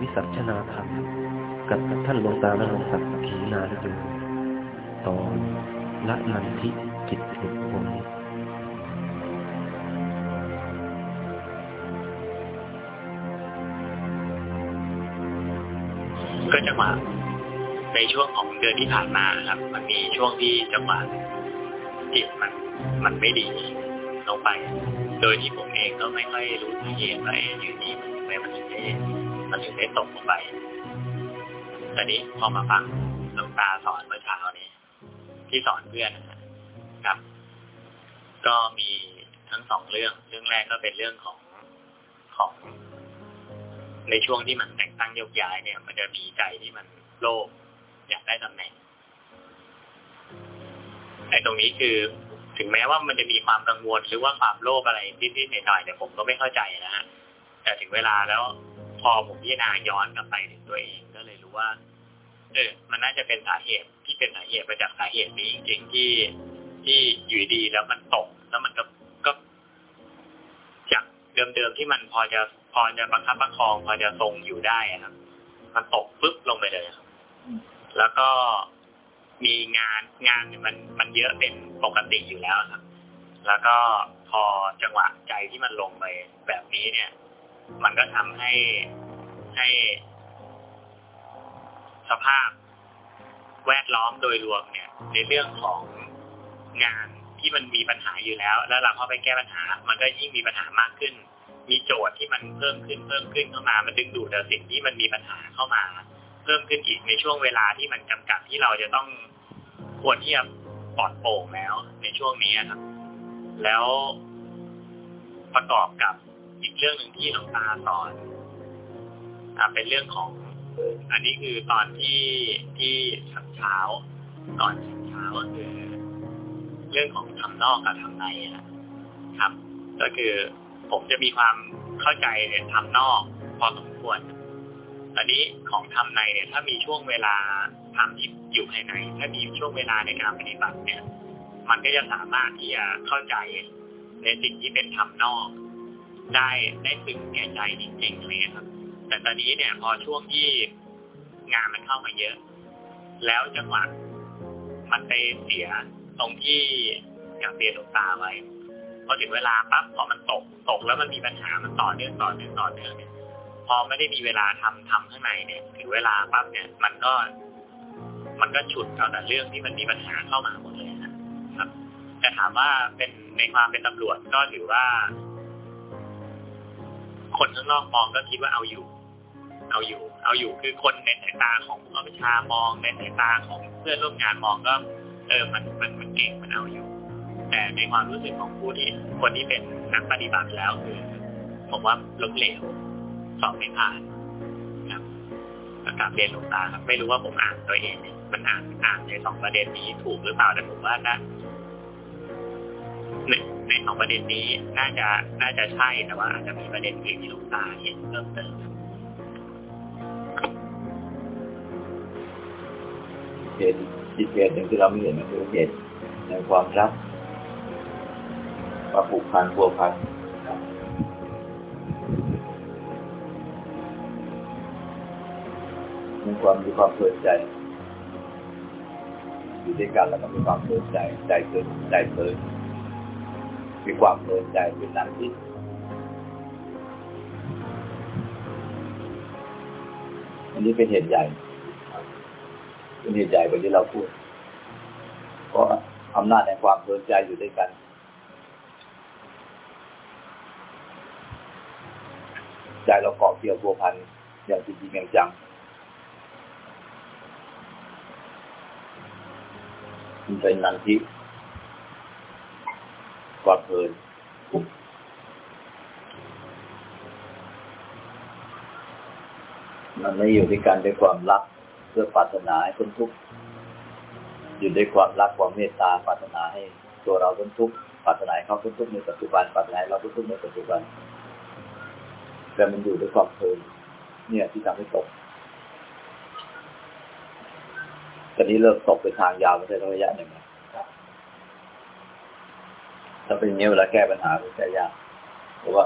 วิสัชนาธรรมกับท่านหลวงตาและหลวงศักดิ์ขีนาลโยตอนละนันทิจิตหลุดพ้นก็จังหวะในช่วงของเดือนที่ผ่านมาครับ มันมีช่วงที่จังหวะจิตมันมันไม่ดีลงไป โดยที่ผมเองก็ไม่ค่อยรู้สาเหตุว่าเอ๊ะอยู่นี่มันทำไมมันถึงได้ มันถึงได้ตกลงไปแต่นี้พอมาฟังหลวงตาสอนเมื่อเช้านี้ ที่สอนเพื่อนนะครับ ก็มีทั้งสองเรื่อง เรื่องแรกก็เป็นเรื่องของของ ในช่วงที่มันแต่งตั้งยกย้ายเนี่ย มันจะมีใจที่มันโลภอยากได้ตำแหน่งไอ้ตรงนี้คือถึงแม้ว่ามันจะมีความกังวลหรือว่าความโลภอะไรนิดๆหน่อยๆเนี่ผมก็ไม่เข้าใจนะฮะแต่ถึงเวลาแล้ว พอผมพิจารณาย้อนกลับไปถึงตัวเองก็เลยรู้ว่า เออ มันน่าจะเป็นสาเหตุที่เป็นสาเหตุมาจากสาเหตุนี้จริงๆที่ที่อยู่ดีแล้วมันตก แล้วมันก็ก็ จากเดิมๆที่มันพอจะพอจะประคับประคอง พอจะทรงอยู่ได้ครับ มันตกปึ๊บลงไปเลยครับ แล้วก็มีงานงานเนี่ยมันมันเยอะเป็นปกติอยู่แล้วครับ แล้วก็พอจังหวะใจที่มันลงไปแบบนี้เนี่ย มันก็ทำให้ให้สภาพแวดล้อมโดยรวมเนี่ย ในเรื่องของงานที่มันมีปัญหาอยู่แล้ว แล้วเราเข้าไปแก้ปัญหา มันก็ยิ่งมีปัญหามากขึ้น มีโจทย์ที่มันเพิ่มขึ้นเพิ่มขึ้นเข้ามา มันดึงดูดแต่สิ่งที่มันมีปัญหาเข้ามา เพิ่มขึ้นอีกในช่วงเวลาที่มันจำกัดที่เราจะต้องควรที่จะปลอดโปร่งแล้วในช่วงนี้ครับ แล้วประกอบกับ อีกเรื่องหนึ่งที่หลวงตาสอนอ่าเป็นเรื่องของ อันนี้คือตอนที่ที่ฉันเช้าก่อนฉันเช้าก็คือเรื่องของทำนอกกับทำในนะครับ ก็คือผมจะมีความเข้าใจในทำนอกพอสมควรอันนี้ของทำในเนี่ย ถ้ามีช่วงเวลาทำที่อยู่ภายใน ถ้ามีช่วงเวลาในการปฏิบัติเนี่ย มันก็จะสามารถที่จะเข้าใจในสิ่งที่เป็นทำนอก ได้ได้ถึงแก่ใจจริงๆเลยครับ แต่ตอนนี้เนี่ยพอช่วงที่งานมันเข้ามาเยอะ แล้วจังหวะมันไปเสียตรงที่อย่างเรียนหลวงตาไว้พอถึงเวลาปั๊บพอมันตกตกแล้วมันมีปัญหามันต่อเนื่องต่อเนื่องต่อเนื่องเนี่ยพอไม่ได้มีเวลาทำทำข้างในเนี่ยถึงเวลาปั๊บเนี่ย มันก็ มันก็ฉุดเอาแต่เรื่องที่มันมีปัญหาเข้ามาหมดเลยนะครับ แต่ถามว่าเป็นในความเป็นตำรวจก็ถือว่า คนข้างนอกมองก็คิดว่าเอาอยู่ เอาอยู่ เอาอยู่คือคนในสายตาของผู้บัญชามองในสายตาของเพื่อนร่วมงานมองก็ เออมันมันมันเก่งมันเอาอยู่ แต่ในความรู้สึกของผู้ที่คนที่เป็นนักปฏิบัติแล้วคือผมว่าล้มเหลวสอบไม่ผ่านครับกลับเรียนหลวงตาครับ ไม่รู้ว่าผมอ่านตัวเอง มันอ่านอ่านในสองประเด็นนี้ถูกหรือเปล่าแต่ผมว่าน่า ในในสองประเด็นนี้น่าจะน่าจะใช่แต่ว่าอาจจะมีประเด็นอื่นที่ลวงตาเห็นเพิ่มเติมเหตุจิตเหตุหนึ่งที่เราไม่เห็นมันคือเหตุในความรักควาผูกพันพัวพันมีความมีความเพลินใจอยู่ด้วยกันแล้วก็มีความเพลินใจใจเพลินใจเพลิน มีความเพลินใจเป็นนันที่อันนี้เป็นเหตุใหญ่ เป็นเหตุใหญ่กว่าที่เราพูด เพราะอำนาจในความเพลินใจอยู่ด้วยกันใจเราเกาะเกี่ยวพัวพันอย่างจริงๆจังๆมันเป็นนันทิ ความเพลินมันไม่อยู่ด้วยกันด้วยความรักเพื่อปรารถนาให้คนทุกข์อยู่ด้วยความรักความเมตตาปรารถนาให้ตัวเราพ้นทุกข์ปรารถนาให้เขาพ้นทุกข์ในปัจจุบันปรารถนาให้เราพ้นทุกข์ในปัจจุบันแต่มันอยู่ด้วยความเพลินเนี่ยที่ทำให้ตกตอนนี้เริ่มตกไปทางยาวไปได้ระยะหนึ่ง ถ้าเป็นอย่างนี้เวลาแก้ปัญหาก็แก้ยากเพราะว่า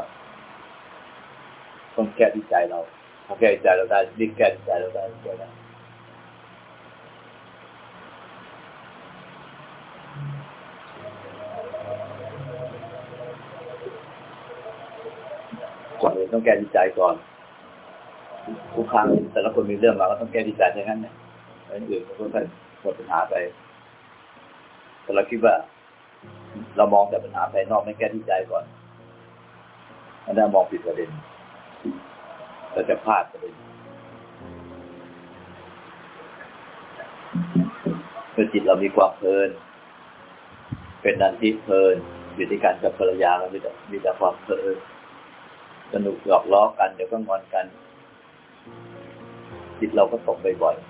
ต้องแก้ที่ใจเราเขาแก้ใจเราได้ดิ้นแก้ใจเราได้แก้ได้ก่อนอื่นต้องแก้ที่ใจก่อนทุกครั้งแต่ละคนมีเรื่องมาก็ต้องแก้ที่ใจอย่างนั้นเนี่ยอื่นก็ค่อยหมดปัญหาไปแต่เราคิดว่า เรามองแต่ปัญหาภายนอกไม่แก้ที่ใจก่อนอันนั้นมองผิดประเด็นเราจะพลาดประเด็นคือจิตเรามีความเพลิน เป็นนันทิเพลินอยู่ที่การกับภรรยาเรามีแต่มีแต่ความเพลินสนุกหยอกล้อกันเดี๋ยวก็งอนกัน จิตเราก็ตกบ่อยๆ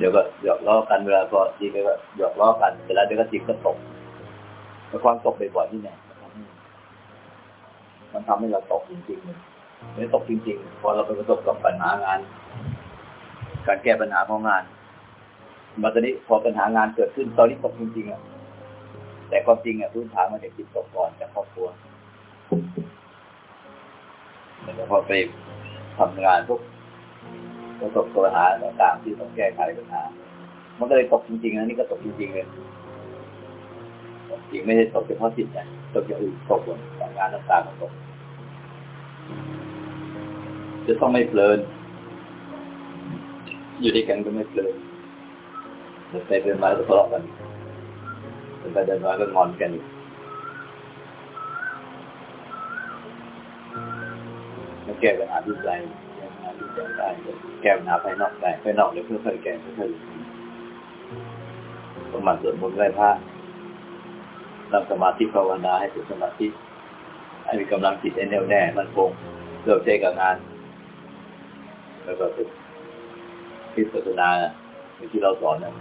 เดี๋ยวก็หยอกล้อกันเวลาพอดีก็หยอกล้อกันเสร็จแล้วเดี๋ยวก็จิตก็ตกแต่ความตกบ่อยๆนี่เนี่ยมันทำให้เราตกจริงๆไม่ตกจริง ๆ พอเราไปประสบกับปัญหางาน การแก้ปัญหาของงานมาตอนนี้พอปัญหางานเกิดขึ้นตอนนี้ตกจริงๆอะแต่ความจริงอะพื้นฐานมันจะจิตตกก่อนจากครอบครัวแต่พอไปทำงานพวก ประสบปัญหาต่างๆที่ต้องแก้ไขปัญหา มันก็เลยตกจริงๆนะนี่ก็ตกจริงๆเลยจริงไม่ได้ตกเฉพาะจิตนะตกอย่างอื่นตกหมดงานต่างๆก็ตกจะต้องไม่เพลิน อยู่ด้วยกันก็ไม่เพลินเดินไปเดินมาก็ทะเลาะกันเดินไปเดินมาก็งอนกันอีกมาแก้ปัญหาที่ใจ ได้แก้ปัญหาภายนอกได้ภายนอกเดี๋ยวค่อยแก้ค่อยๆประมาณสวดมนต์ไหว้พระนั่งสมาธิภาวนาให้เป็นสมาธิให้มีกำลังจิตแน่วแน่มันคงเลิกใจกับงาน แล้วก็ฝึกพิจารณาที่เราสอนนะ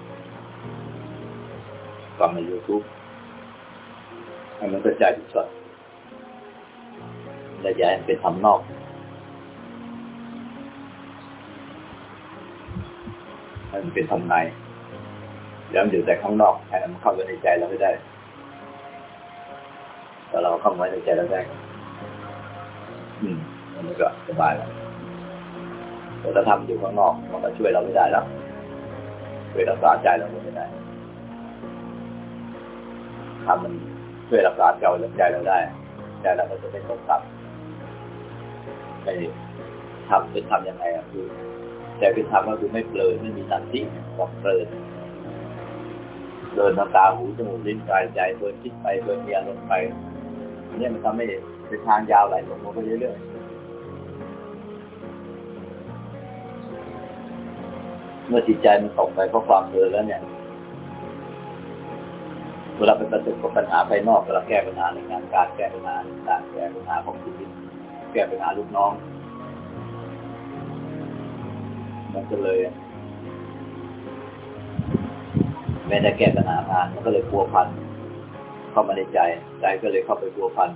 ฟังในยูทูบให้มันกระจายที่สุดและอย่าให้เป็นทำนอก มันเป็นทำในแล้วมันอยู่แต่ข้างนอกให้มันเข้าไปในใจเราไม่ได้แต่เราเข้าไว้ในใจเราได้ อืมมันก็สบายแล้วแต่ถ้าทำอยู่ข้างนอก มันก็ช่วยเราไม่ได้แล้วช่วยรักษาใจเราไม่ได้ทำมันช่วยรักษาใจเราใจเราได้ใจเราก็จะไม่ตกต่ำไปทำเป็นทำยังไงอะคือ ใจเป็นทำก็คือไม่เปลินไม่มีนันทิความเปลินเดินทาตาหูจมูกลิ้นกายใจเดินคิดไปเดินเมีอารมณ์ไปเนี่ยมันทำให้เป็นทางยาวไหลลงมาไปเรื่อยๆเมื่อจิตใจมันตกไปเพราะความเพลินแล้วเนี่ยเวลาไปประสบกับปัญหาภายนอกเวลาแก้ปัญหาในงานการแก้ปัญหาการแก้ปัญหาของชีวิตแก้ปัญหาลูกน้อง มันก็เลยแม้แต่แก้ปัญหางานมันก็เลยพัวพันเข้ามาในใจใจก็เลยเข้าไปพัวพัน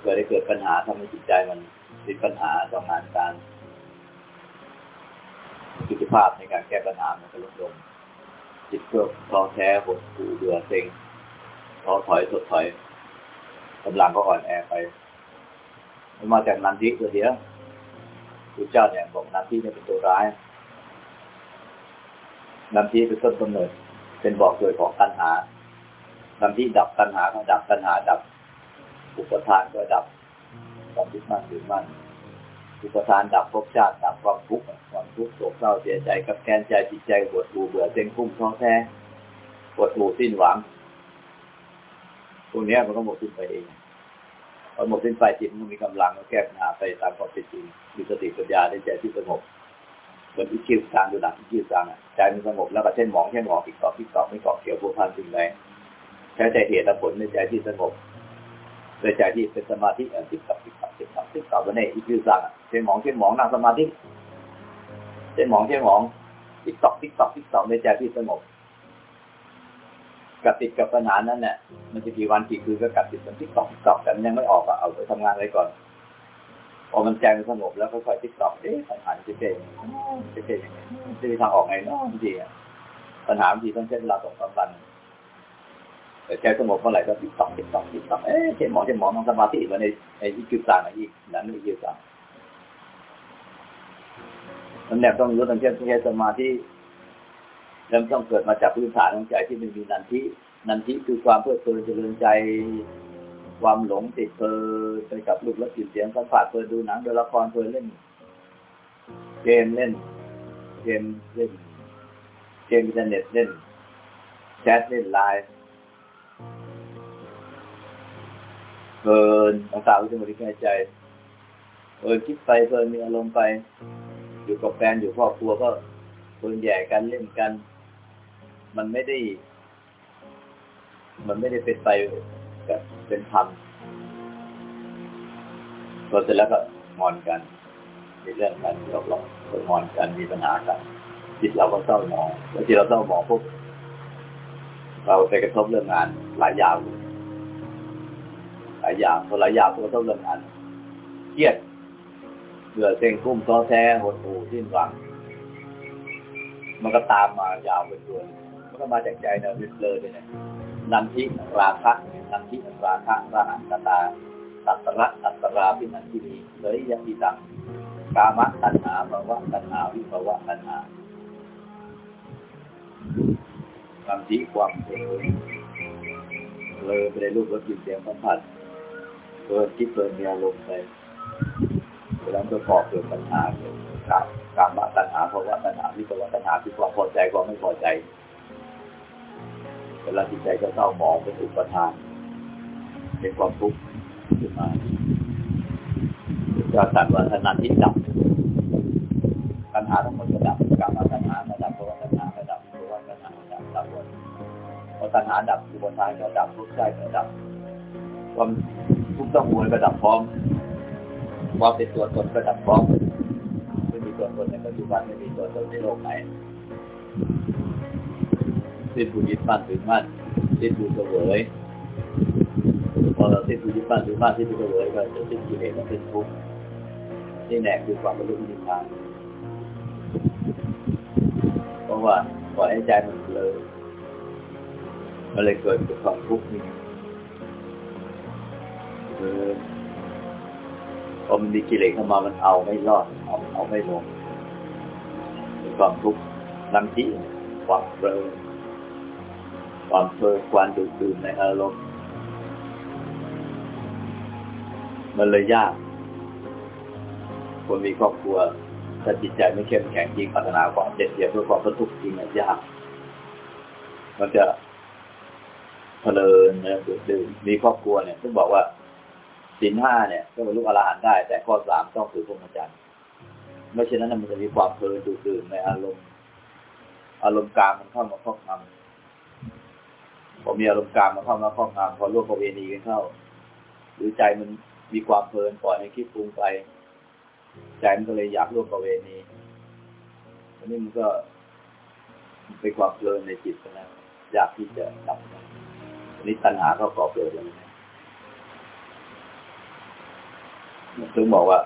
เกิดได้เกิดปัญหาทำให้จิตใจมันติดปัญหาต่องานการกิจภาพในการแก้ปัญหามันก็ลดลงจิตก็ท้อแท้หดหู่เบื่อเซ็งท้อถอยสดถอยกำลังก็อ่อนแอไปมันมาจากนันทิตัวเดียว พระเจ้าเนี่ยบอกนันทิเนี่ยเป็นตัวร้ายนันทิเป็นต้นกำเนิดเป็นบอกเกิดของตัณหานันทิดับตัณหาก็ดับตัณหาดับ อุปทานก็ดับความยึดมั่นถือมั่นอุปทานดับภพชาติดับความทุกข์ความทุกข์โศกเศร้าเสียใจกับแค้นใจจิตใจปวดหูเบื่อเซ็งคุ้มท้อแท้ปวดหูสิ้นหวังพวนี้มันก็หมดสิ้นไปเองพอหมดสิ้นไปจิตมันมีกำลังก็แก้ปัญหาไปตามความเป็นจริง มีสติปัญญาในใจที่สงบเหมือนที่คิวกลางดูหนังที่คิวกลางอะใจมันสงบแล้วก็เช่นหมองเช่นหมองติดเกาะติดเกาะไม่เกาะเกี่ยวผูกพันสิ่งใดใช้ใจเหตุและผลในใจที่สงบในใจที่เป็นสมาธิติดกับติดกับติดกับติดกับวันนี้อีกคือสั่งเช่นหมองเช่นหมองนั่งสมาธิเช่นหมองเช่นหมองติดเกับติดเกับติดเกับในใจที่สงบกับติดกับปัญหานั้นเนี่ยมันจะกี่วันกี่คืนก็กับติดมันติดกับติดกับแต่ยังไม่ออกอะเอาไปทำงานไว้ก่อน พอมันใจมัสงบแล้วค่อยๆติดตอบเอ๊ะปัญหาจะเป็นจะเป็นยังไงจะมีทางออกไงเนาะบางทีปัญหาบางทีต้องใช้เวลาสองสามวันแต่ใจสงบเมื่อไหร่ก็ติดต่อติดต่อติดต่อเอ๊ะเจ็บหมอเจ็บหมอต้องสมาธิมาในในอีกิวซานอีกนั้นไอีกิวซานมันแนบต้องรู้ตั้งแต่ใช้สมาธิเริ่มต้องเกิดมาจากพื้นฐานของใจที่มันมีนันทินันทิคือความเพื่อเพลินเจริญใจ ความหลงติดเพลินไปกับลูกและจิตเสียงสัมผัสเพลินดูหนังดูละครเพลินเล่น เกมเล่น เกมเล่น เกมอินเทอร์เน็ตเล่น แชทเล่นไลน์เพลินต่างๆที่มันที่ใจเพลินคิดไปเพลินมีอารมณ์ไป อยู่กับแฟนอยู่ครอบครัวก็เพลินแย่กันเล่นกัน มันไม่ได้ มันไม่ได้เป็นไป กับเป็นธรรมพอเสร็จแล้วก็งอนกัน มีเรื่องกันหลอกหลอกงอนกันมีปัญหากันจิตเราก็เศร้าหมองแล้วที่เราเศร้าหมองปุ๊บเราไปกระทบเรื่องงานหลายอย่างหลายอย่างพอหลายอย่างพอกระทบเรื่องงานเครียดเบื่อเซ็งกุ้มท้อแท้หดหู่สิ้นหวัง มันก็ตามมายาวเป็นตัวมันก็มาจากใจเนี่ยวิเลยเนี่ย นันทิราคะนันทิราคะราหันตตาตัตระตัตราพินันทินีเลยยะติตังกามะตัณหาภาวะตัณหาวิภาวะตัณหาความที่ความเพลินเลยไปในรูปรสกลิ่นเสียงสัมผัสเพลินคิดเพลินมีอารมณ์ไปเวลาประกอบเกิดปัญหาเกิดกามะตัณหาภาวะตัณหาวิภาวะตัณหาคือความพอใจความไม่พอใจ เวลาจิตใจก็เศร้าหมองเป็นอุปทานเป็นความทุกข์ขึ้นมาจะตัดว่าธนันที่ดับปัญหาทั้งหมดก็ดับกามตัณหาก็ดับภาวะตัณหาก็ดับภาวะตัณหาก็ดับดับหมดพอตัณหาดับอุปทานก็ดับทุกข์ใจก็ดับความทุกข์ต้องมวยก็ดับพร้อมความเป็นตัวตนก็ดับพร้อมไม่มีตัวตนในปัจจุบันไม่มีตัวตนในโลกไหน สิ้นบุญยึดมั่นถือมั่นสิ้นบุญเสวยพอเราสิ้นบุญยึดมั่นถือมั่นสิ้นบุญเสวยก็จะสิ้นกิเลสและสิ้นทุกข์นี่แหละคือความบรรลุนิพพานเพราะว่าปล่อยให้ใจมันเลยมันเลยเกิดเป็นความทุกข์นี่คือพอมันมีกิเลสเข้ามามันเอาไม่รอดเอาเอาไม่ลงเป็นความทุกข์น้ำจิความเพลิน ความเพลินความดูดดื่มในอารมณ์มันเลยยากคนมีครอบครัวถ้าจิตใจไม่เข้มแข็งจริงพัฒนาความเจ็บเสียเพื่อความทุกข์จริงยาก มันจะเพลินนะดื่มมีครอบครัวเนี่ยต้องบอกว่าสินห้าเนี่ย ก็บรรลุอรหันต์ได้ แต่ข้อสามต้องถือพรหมจรรย์ไม่เช่นนั้นมันจะมีความเพลินดื่มในอารมณ์ อารมณ์กลางมันเข้ามาครอบงำ พอมีอารมณ์กลางมันเข้ามาครอบงำพอร่วมประเวณีกันเข้า หรือใจมันมีความเพลินปล่อยให้คิดปรุงไปใจมันก็เลยอยากร่วมประเวณีอันนี้มันก็เป็นความเพลินในจิตนะอยากที่จะดับอันนี้ตัณหาเขาก่อเกิดเลยถึงบอกว่า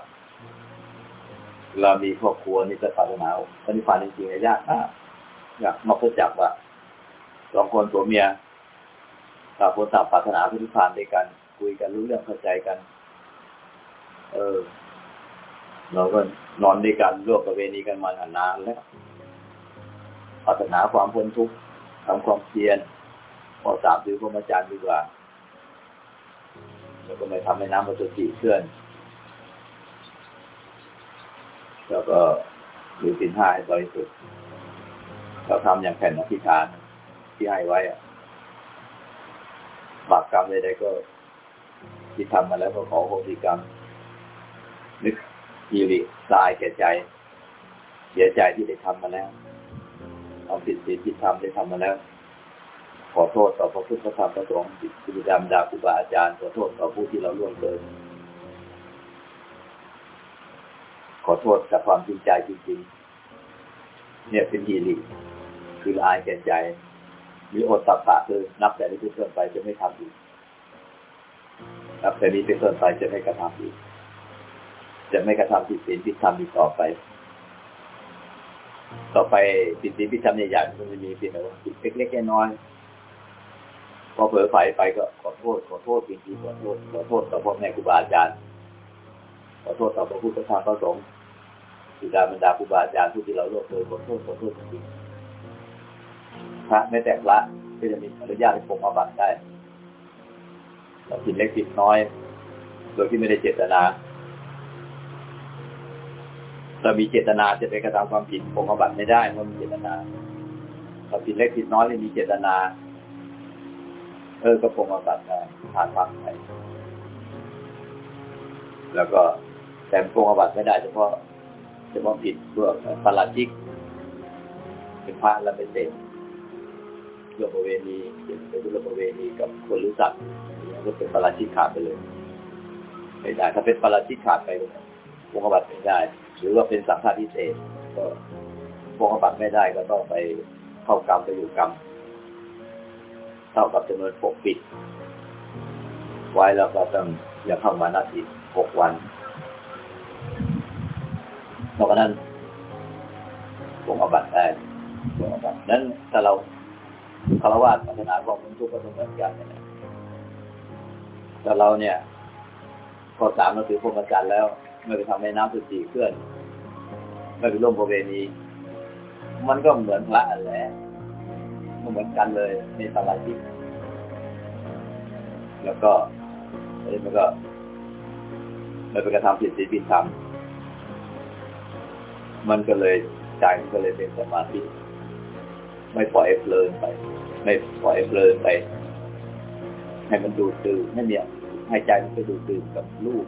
เรามีครอบครัวนี่จะปรารถนาปฏิภาณจริงๆยากมากอยากมาพบจับว่าสองคนตัวเมีย ต่างคนต่างปรารถนาปฏิภาณด้วยกัน คุยกันรู้เรื่องเข้าใจกัน เออ เราก็นอนด้วยกันร่วมประเวณีกันมานานแล้วปรารถนาความพ้นทุกข์ทำความเพียรพอสามถือพรหมจรรย์ดีกว่าแล้วก็ไม่ทำให้น้ำมันจะจีเคลื่อน แล้วก็หรือสินห้าให้บริสุทธิ์เราทำอย่างแผ่นอธิษฐานที่ให้ไว้อะ บาปกรรมใดๆก็ ที่ทำมาแล้วก็ขอโหสิกรรม นึกยีริตายแก่ใจเสียใจที่ได้ทำมาแล้วเอาผิดศีลที่ทำได้ทำมาแล้ว ขอโทษต่อพระพุทธพระธรรมพระสงฆ์ครูดำดาครูบาอาจารย์ขอโทษต่อผู้ที่เราล่วงเกิน ขอโทษกับความจริงใจจริงๆเนี่ยเป็นฮีริคือลายแก่ใจ หรืออดตับปะคือนับแต่นี้เป็นต้นไปจะไม่ทำอีกนับแต่นี้เป็นต้นไปจะไม่กระทำอีก จะไม่กระทำผิดศีลผิดธรรมอีกต่อไป ต่อไปผิดศีลผิดธรรมใหญ่ๆมันจะมีเพียงแต่ว่าผิดเล็กๆน้อยๆพอเผลอไฟไปก็ขอโทษขอโทษจริงๆขอโทษขอโทษต่อพ่อแม่ครูบาอาจารย์ขอโทษต่อพระพุทธธรรมพระสงฆ์บิดาบรรดาครูบาอาจารย์ผู้ที่เราล่วงเลยขอโทษขอโทษจริงๆ พระไม่แต่พระก็จะมีอนุญาตให้ปกอาบัตได้เราผิดเล็กผิดน้อย โดยที่ไม่ได้เจตนาเรามีเจตนาจะไปกระทำความผิดปกอาบัตไม่ได้เพราะมีเจตนาเราผิดเล็กผิดน้อยไม่มีเจตนา เออก็ปกอาบัตได้ผ่านความไปแล้วก็แต่ปกอาบัตไม่ได้เฉพาะเฉพาะผิดเพื่อปาราชิกเป็นพระแล้วไปเสพ เรื่องประเวณีเป็นเรื่องประเวณีกับคนรู้จักก็เป็นปราชิกขาดไปเลยไม่ได้ถ้าเป็นปราชิกขาดไปปกอาบัตไม่ได้ หรือว่าเป็นสังฆาทิเศษก็ปกอาบัตไม่ได้ก็ต้องไปเข้ากรรมไปอยู่กรรมเท่ากับจำนวนปกปิด ไว้แล้วก็ต้องอย่าเข้ามานาที่หกวันเพราะฉะนั้นปกอาบัตได้ปกอาบัตนั้นถ้าเรา คารวะศาสนาของทุกข์ก็ต้องเหมือนกันแต่เราเนี่ยข้อสามเราถือพรหมจรรย์แล้วไม่ไปทำให้น้ำสุจีเคลื่อนไม่ไปร่วมประเวณีมันก็เหมือนพระอันแหละมันเหมือนกันเลยในสลายทิพแล้วก็อันนี้มันก็ไม่ไปกระทำผิดศีลผิดธรรมมันก็เลยใจมันก็เลยเป็นสมาธิ ไม่ปล่อยเพลินไป ไม่ปล่อยเพลินไป ให้มันดูดดื่มให้เนี่ยให้ใจมันไปดูดดื่มกับรูป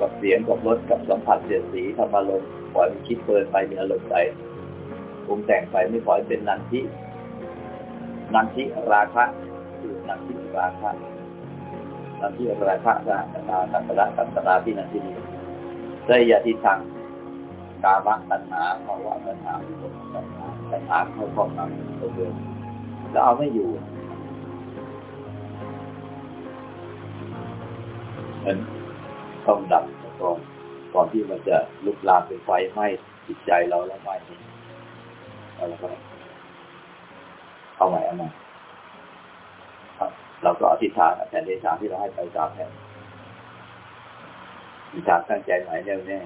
กับเสียงกับรสกับสัมผัสเสียสีธรรมารมณ์ปล่อยมันคิดเพลินไปมีอารมณ์ใจปรุงแต่งไปไม่ปล่อยเป็นนันทินันทิราคะคือนันทิราคะนันทิราคะนะนาตัตระตัตระที่นันทินีเสยยะทิทังกามะตัณหาภาวะตัณหาวิภพตัณหา ตัณหาเข้าครอบงำตัวเดิมแล้วเอาไม่อยู่มันต้องดับก่อนก่อนที่มันจะลุกลามเป็นไฟไหม้จิตใจเราแล้วไหม้เอาละครับเอาใหม่เอาใหม่ครับเราก็อธิษฐานแผ่นเดชานที่เราให้ไปสามแผ่นอธิษฐานตั้งใจหมายแน่วแน่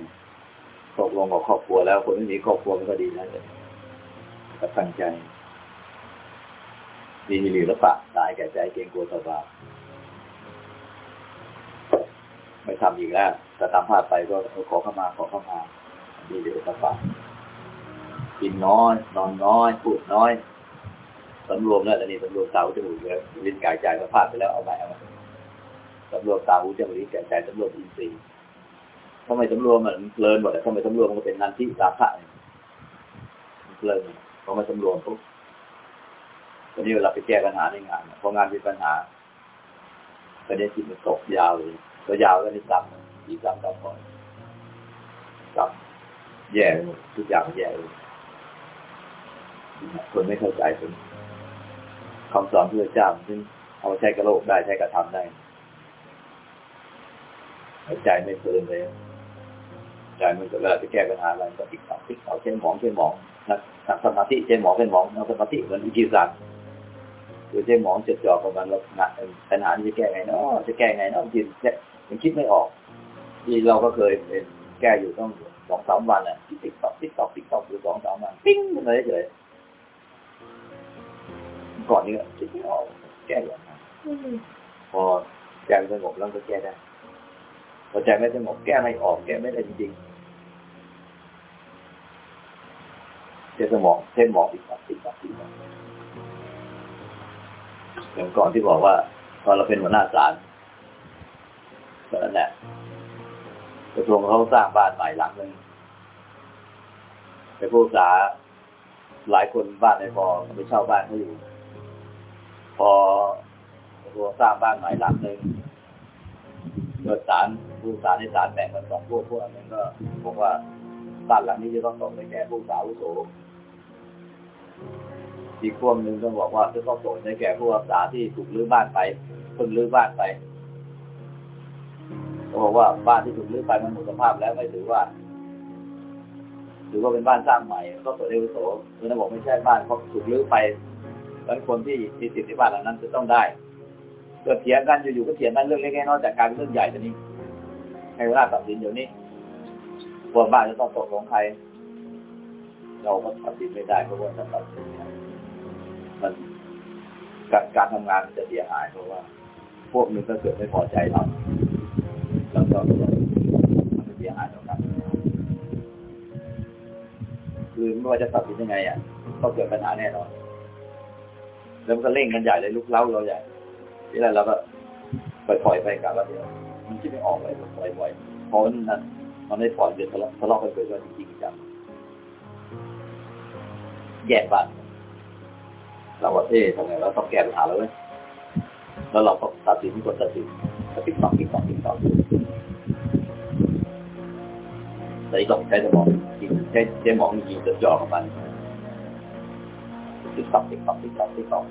ตกลงกับครอบครัวแล้ว คนไม่มีครอบครัวมันก็ดีนะ เลยก็ตั้งใจ มีมีหรือปะตายแก่ใจเกรงกลัวสบายไม่ทำอีกแล้วแต่ทำพลาดไปก็ขอเข้ามาขอเข้ามามีหรือปะกินน้อย นอนน้อย พูดน้อยสำรวมแล้วอันนี้สำรวมตาหูจมูกเลยลิ้นกายใจมาพลาดไปแล้วเอาไปเอาไปสำรวมตาหูจมูกลิ้นกายใจสำรวมอินทรีย์ทำไมสำรวมมันเพลินหมดแต่ทำไมสำรวมมันเป็นนันทิราคะเพลิน พอมาสำรวมปุ๊บตอนนี้เวลาไปแก้ปัญหาในงานพองานมีปัญหาประเด็นจิตมันตกยาวเลยตัวยาวก็นี่ซ้ำอีกซ้ำซ้ำก่อนซ้ำแย่ทุกอย่างแย่เลยคนไม่เข้าใจคนคำสอนพระเจ้าซึ่งเอาใช้กระโลกได้ใช้กระทำได้ใจไม่เพลินเลยใจมันก็เวลาไปแก้ปัญหาอะไรก็ติดต่อติดต่อเช่นหมองเช่นหมอง นักนักสมาธิเช่นหมองเช่นหมองนักสมาธิเหมือนวิจิตรหรือเช่นหมองจดจ่อกับมันแล้วหนักปัญหาที่จะแก้ไงเนาะจะแก้ไงเนาะบางทีมันคิดไม่ออก ที่เราก็เคยเป็นแก้อยู่ต้องสองสามวันอะติ๊กตอกติ๊กตอกติ๊กตอกอยู่สองสามวันปิ้งมันเลยเฉยก่อนนี้ก็คิดไม่ออกแก้อย่างไรพอใจสงบแล้วก็แก้ได้พอใจไม่สงบแก้ไม่ออกแก้ไม่ได้จริงๆ เส้สมองเส้นหมองติดต่อติดต่อติดต่อย่างก่อนที่บอกว่าพอนเราเป็นหัวหน้าศาลก็นั่นแหละกระทรวงเขาสร้างบ้านใหม่หลังหนึ่งไปผู้ษาหลายคนบ้านไม่พอไปเช่าบ้านเขาอยู่ พอกระทรวงสร้างบ้านใหม่หลังหนึ่งเกิดศาลผู้ศาในศาลแบ่งกันสองพวกพวกนึงก็บอกว่าบ้านหลังนี้จะต้องส่งไปแก่ผู้สาวผู้โส อีกพวกหนึ่งก็บอกว่าจะต้องส่งไปแก่ผู้รักษาที่ถูกรื้อบ้านไปเพิ่งรื้อบ้านไปเขาบอกว่าบ้านที่ถูกรื้อไปมันหมดสภาพแล้วไม่ถือว่าถือว่าเป็นบ้านสร้างใหม่ก็ตัวเอวโสเมื่อบอกไม่ใช่บ้านเพราะถูกรื้อไปแล้วคนที่มีสิทธิ์ในบ้านหลังนั้นจะต้องได้เกิดเถียงกันอยู่ๆก็เถียงกันเรื่องเล็กๆน้อยๆจากการเรื่องใหญ่ตัวนี้ให้เวลาตัดสินอยู่นี้ว่าบ้านจะต้องตกลงใคร เราก็ตัดสินไม่ได้เพราะว่าถ้าตัดสินเนี่ย มันการการทำงานมันจะเสียหายเพราะว่า พวกนึงก็เกิดไม่พอใจเราแล้วก็มันจะเสียหายต่อกันคือไม่ว่าจะตัดสินยังไงอะก็เกิดปัญหาแน่นอนแล้วมันก็เร่งกันใหญ่เลยลุกเล้าเราใหญ่ที่แรกเราก็ปล่อยๆไปกับว่าเดี๋ยวมันคิดไม่ออกเลยปล่อยๆเพราะนั้นมันไม่ปล่อยเดี๋ยวทะเลาะทะเลาะกันเกิดว่าจริงจังแยกบ้าน เราว่าเอ๊ะทำไงเราต้องแก้ปัญหาแล้วเว้ยแล้วเราก็ตัดสินที่คนตัดสินติ๊กตอกติ๊กตอกติ๊กตอกแต่อีกต้องใช้สมองใช้ใช้สมองยิงจดจ่อกับมันติ๊กตอกติ๊กตอกติ๊กตอกติ๊กตอก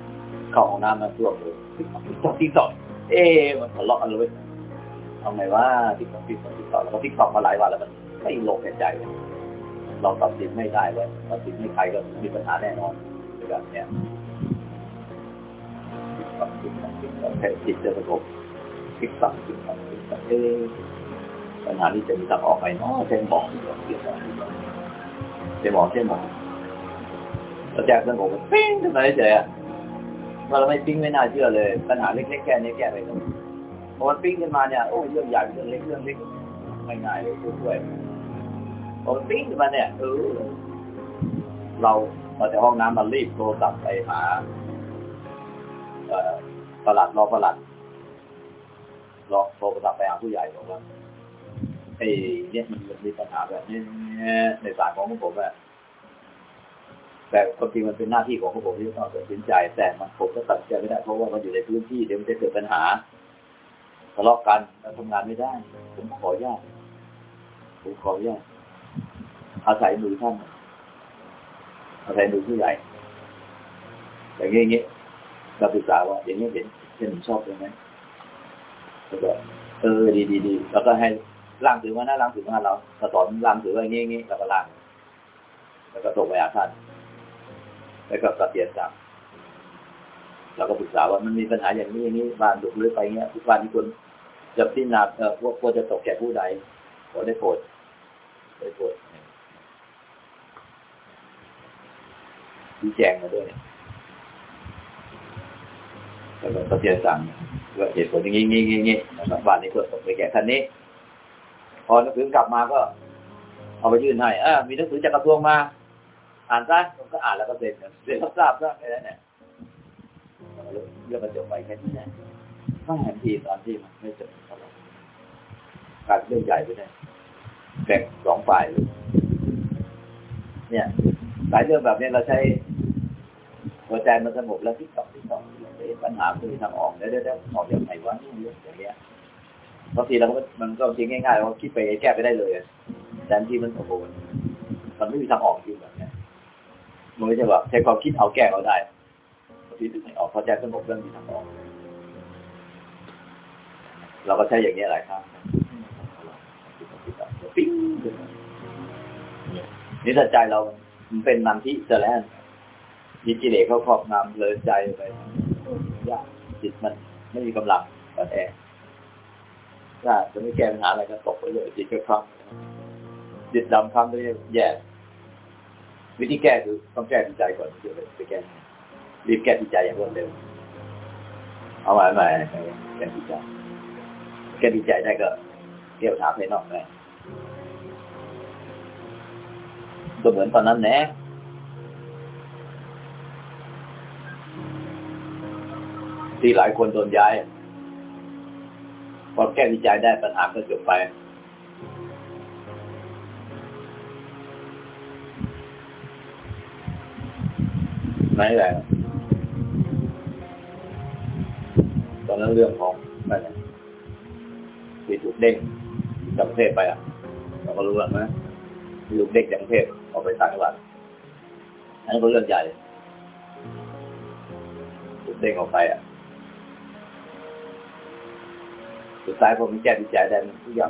เข้าห้องน้ำมาท่วมเลยติ๊กตอกติ๊กตอกติ๊กตอกเอ๊ะมันทะเลาะกันเลยเว้ยทำไงว่าติ๊กตอกติ๊กตอกติ๊กตอกแล้วก็ติ๊กตอกมาหลายวันแล้วมันไม่ลงแก่ใจเลยเราตัดสินไม่ได้เลยตัดสินไม่ใครก็มีปัญหาแน่นอนแบบเนี้ย แค่จิตจะสงบคิดสั่งคิดสั่งคิดสั่งเอ๊ปัญหาที่จะมีทางออกไปเนาะใช่หมองที่เราเกี่ยวกับใช่หมองใช่หมองเราแจกสงบปิ้งขึ้นมาเฉยๆอะเมื่อเราไม่ปิ้งไม่น่าเชื่อเลย ปัญหาเล็กๆแค่นี้แก้ไปเลยพอมันปิ้งขึ้นมาเนี่ยโอ้เรื่องใหญ่เรื่องเล็กเรื่องเล็กไม่ง่ายเลยช่วยพอมันปิ้งขึ้นมาเนี่ยเออเรามาจากห้องน้ำมันรีบโทรศัพท์ไปหา ประหลัดรอประหลัดรอโทรประสานไปหาผู้ใหญ่บอกว่าไอ้เนี่ยมันมีปัญหาแบบนี้ในสายของผมอะแต่ความจริงมันเป็นหน้าที่ของผมที่ต้องตัดสินใจ แต่มันผมก็ตัดสินใจไม่ได้เพราะว่ามันอยู่ในพื้นที่เดี๋ยวมันจะเกิดปัญหาทะเลาะกันแล้วทำงานไม่ได้ ผมขออนุญาตผมขออนุญาตอาศัยมือท่านอาศัยมือผู้ใหญ่อย่างนี้อย่างนี้ เราศึกษาว่าอย่างนี้เห็นเห็นชอบเลยไหมแล้วก็เออดีดีดีแล้วก็ให้ล่างถือมาหน้าล่างถือมาเราสอนล่างถือว่าอย่างนี้อย่างนี้แล้วก็ล่าง แล้วก็ส่งไปหาท่านแล้วก็กระเทียนสั่งเราก็ปรึกษาว่ามันมีปัญหาอย่างนี้อย่างนี้บ้านดุหรือไปเงี้ยทุกบ้านที่คนจะพิจารณาเออว่าควรจะตกแก่ผู้ใดขอได้โปรดได้โปรดชี้แจงมาด้วย แล้วก็เทียนสั่งว่าเหตุผลอย่างนี้งี้งี้งี้นะครับบ้านนี้ก็ส่งไปแก่ท่านนี้ พอหนังสือกลับมาก็ เอาไปยื่นให้อ่ามีหนังสือจากกระทรวงมา อ่านซะผมก็อ่านแล้วก็เซ็นเซ็นรับทราบซะแค่นั้นแหละเรื่องมันจบไปแค่นี้แหละถ้าแหนทีตอนที่มันไม่จบกลายเป็นเรื่องใหญ่ไปเลยแบ่งสองฝ่ายเลยเนี่ย หลายเรื่องแบบนี้เราใช้หัวใจมันสงบแล้วที่สองที่สอง ปัญหาคือทางออกได้ได้ได้ออกอย่างไรวะนี่อย่างเงี้ยบางทีเราก็มันก็จริงง่ายๆเราคิดไปแก้ไปได้เลยแต่ที่มันโอ้โหมันไม่มีทางออกจริงแบบเนี้ยมันไม่ใช่ว่าใช้ความคิดเอาแก้เอาได้บางทีถึงไม่ออกพอใจสงบเรื่องมีทางออก เราก็ใช้อย่างนี้หลายครั้งปิ้งนี่ถ้าใจเรามันเป็นนันทิจะแล้วมีกิเลสเขาครอบงำเลยใจไป ยากจิตมันไม่มีกำลังแต่แอถ้าจะไม่แก้ปัญหาอะไรก็ตกไปเลยจิตก็คล่ำจิตดำคล่ำด้แย่วิธีแก้คือต้องแก้ที่ใจก่อนที่จะไปแก้รีบแก้ที่ใจอย่างรวดเร็วเอาใหม่ใหม่แก้ที่ใจแก้ที่ใจได้ก็เกี่ยวถามให้นอกได้ก็เหมือนตอนนั้นแน่ ที่หลายคนโดนย้าย พอแก้วิจัยได้ปัญหาก็จบไปไม่แหละตอนนั้นเรื่องของนั่นที่ถูกเด้งจากประเทศไปอะ เราก็รู้แล้วนะลูกเด็กจากประเทศออกไปต่างจังหวัดอันนี้ก็เรื่องใหญ่ถูกเด้งออกไปอะ สุดท้ายผมแก้ดีใจได้ทุกอย่าง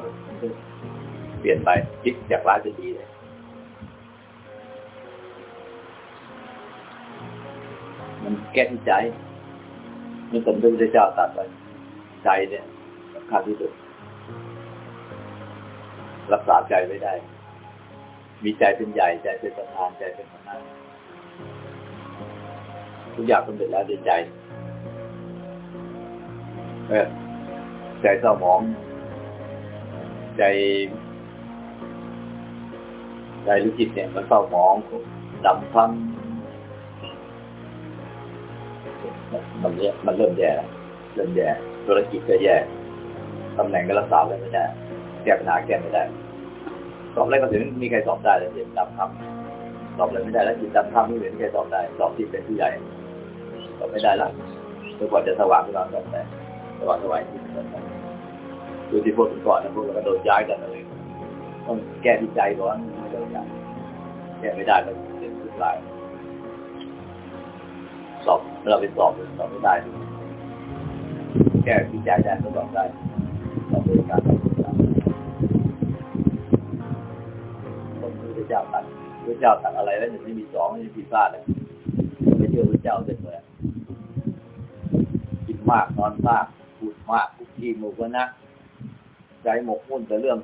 เปลี่ยนไปคิดจากร้ายจะดีเลยมันแก้ที่ใจมันสมดุลที่เจ้าตัดไปใจเนี่ยสำคัญที่สุด รักษาใจไว้ได้ มีใจเป็นใหญ่ใจเป็นประธานใจเป็นหัวหน้าทุกอย่างสำเร็จแล้วด้วยใจเออ ใจเศร้าหมอง ใจ ใจรู้จิตเนี่ยมันเศร้าหมองดำพังมันเนี้ยมันเริ่มแย่ เริ่มแย่ธุรกิจก็แย่ตำแหน่งก็รักษาไม่ได้แก้ปัญหาแก้ไม่ได้สอบอะไรก็ถึงมีใครสอบได้เลยจิตดำทำสอบอะไรไม่ได้แล้วจิตดำทำไม่มีใครสอบได้ สอบที่เป็นผู้ใหญ่สอบไม่ได้ละจนกว่าจะสว่างขึ้นมาแบบไหน สว่างสวางที่ดูที่พวกก่อนนะพวกเราก็โดนย้ายกันเลยต้องแก้ที่ใจก่อนไม่โดนย้ายแก้ไม่ได้ก็เป็นทุกรายสอบเราเป็นสอบสอบไม่ได้แก้ที่ใจได้ก็สอบได้สอบด้วยการปฏิบัติผมคือพระเจ้าตัดพระเจ้าตัดอะไรแล้วยังไม่มีสองไม่มีผิดพลาดเลยไม่เชื่อพระเจ้าเสร็จเลยกินมากนอนมาก มากคุกกี้หมูกนะใจหมกมุ่นแต่เรื่อง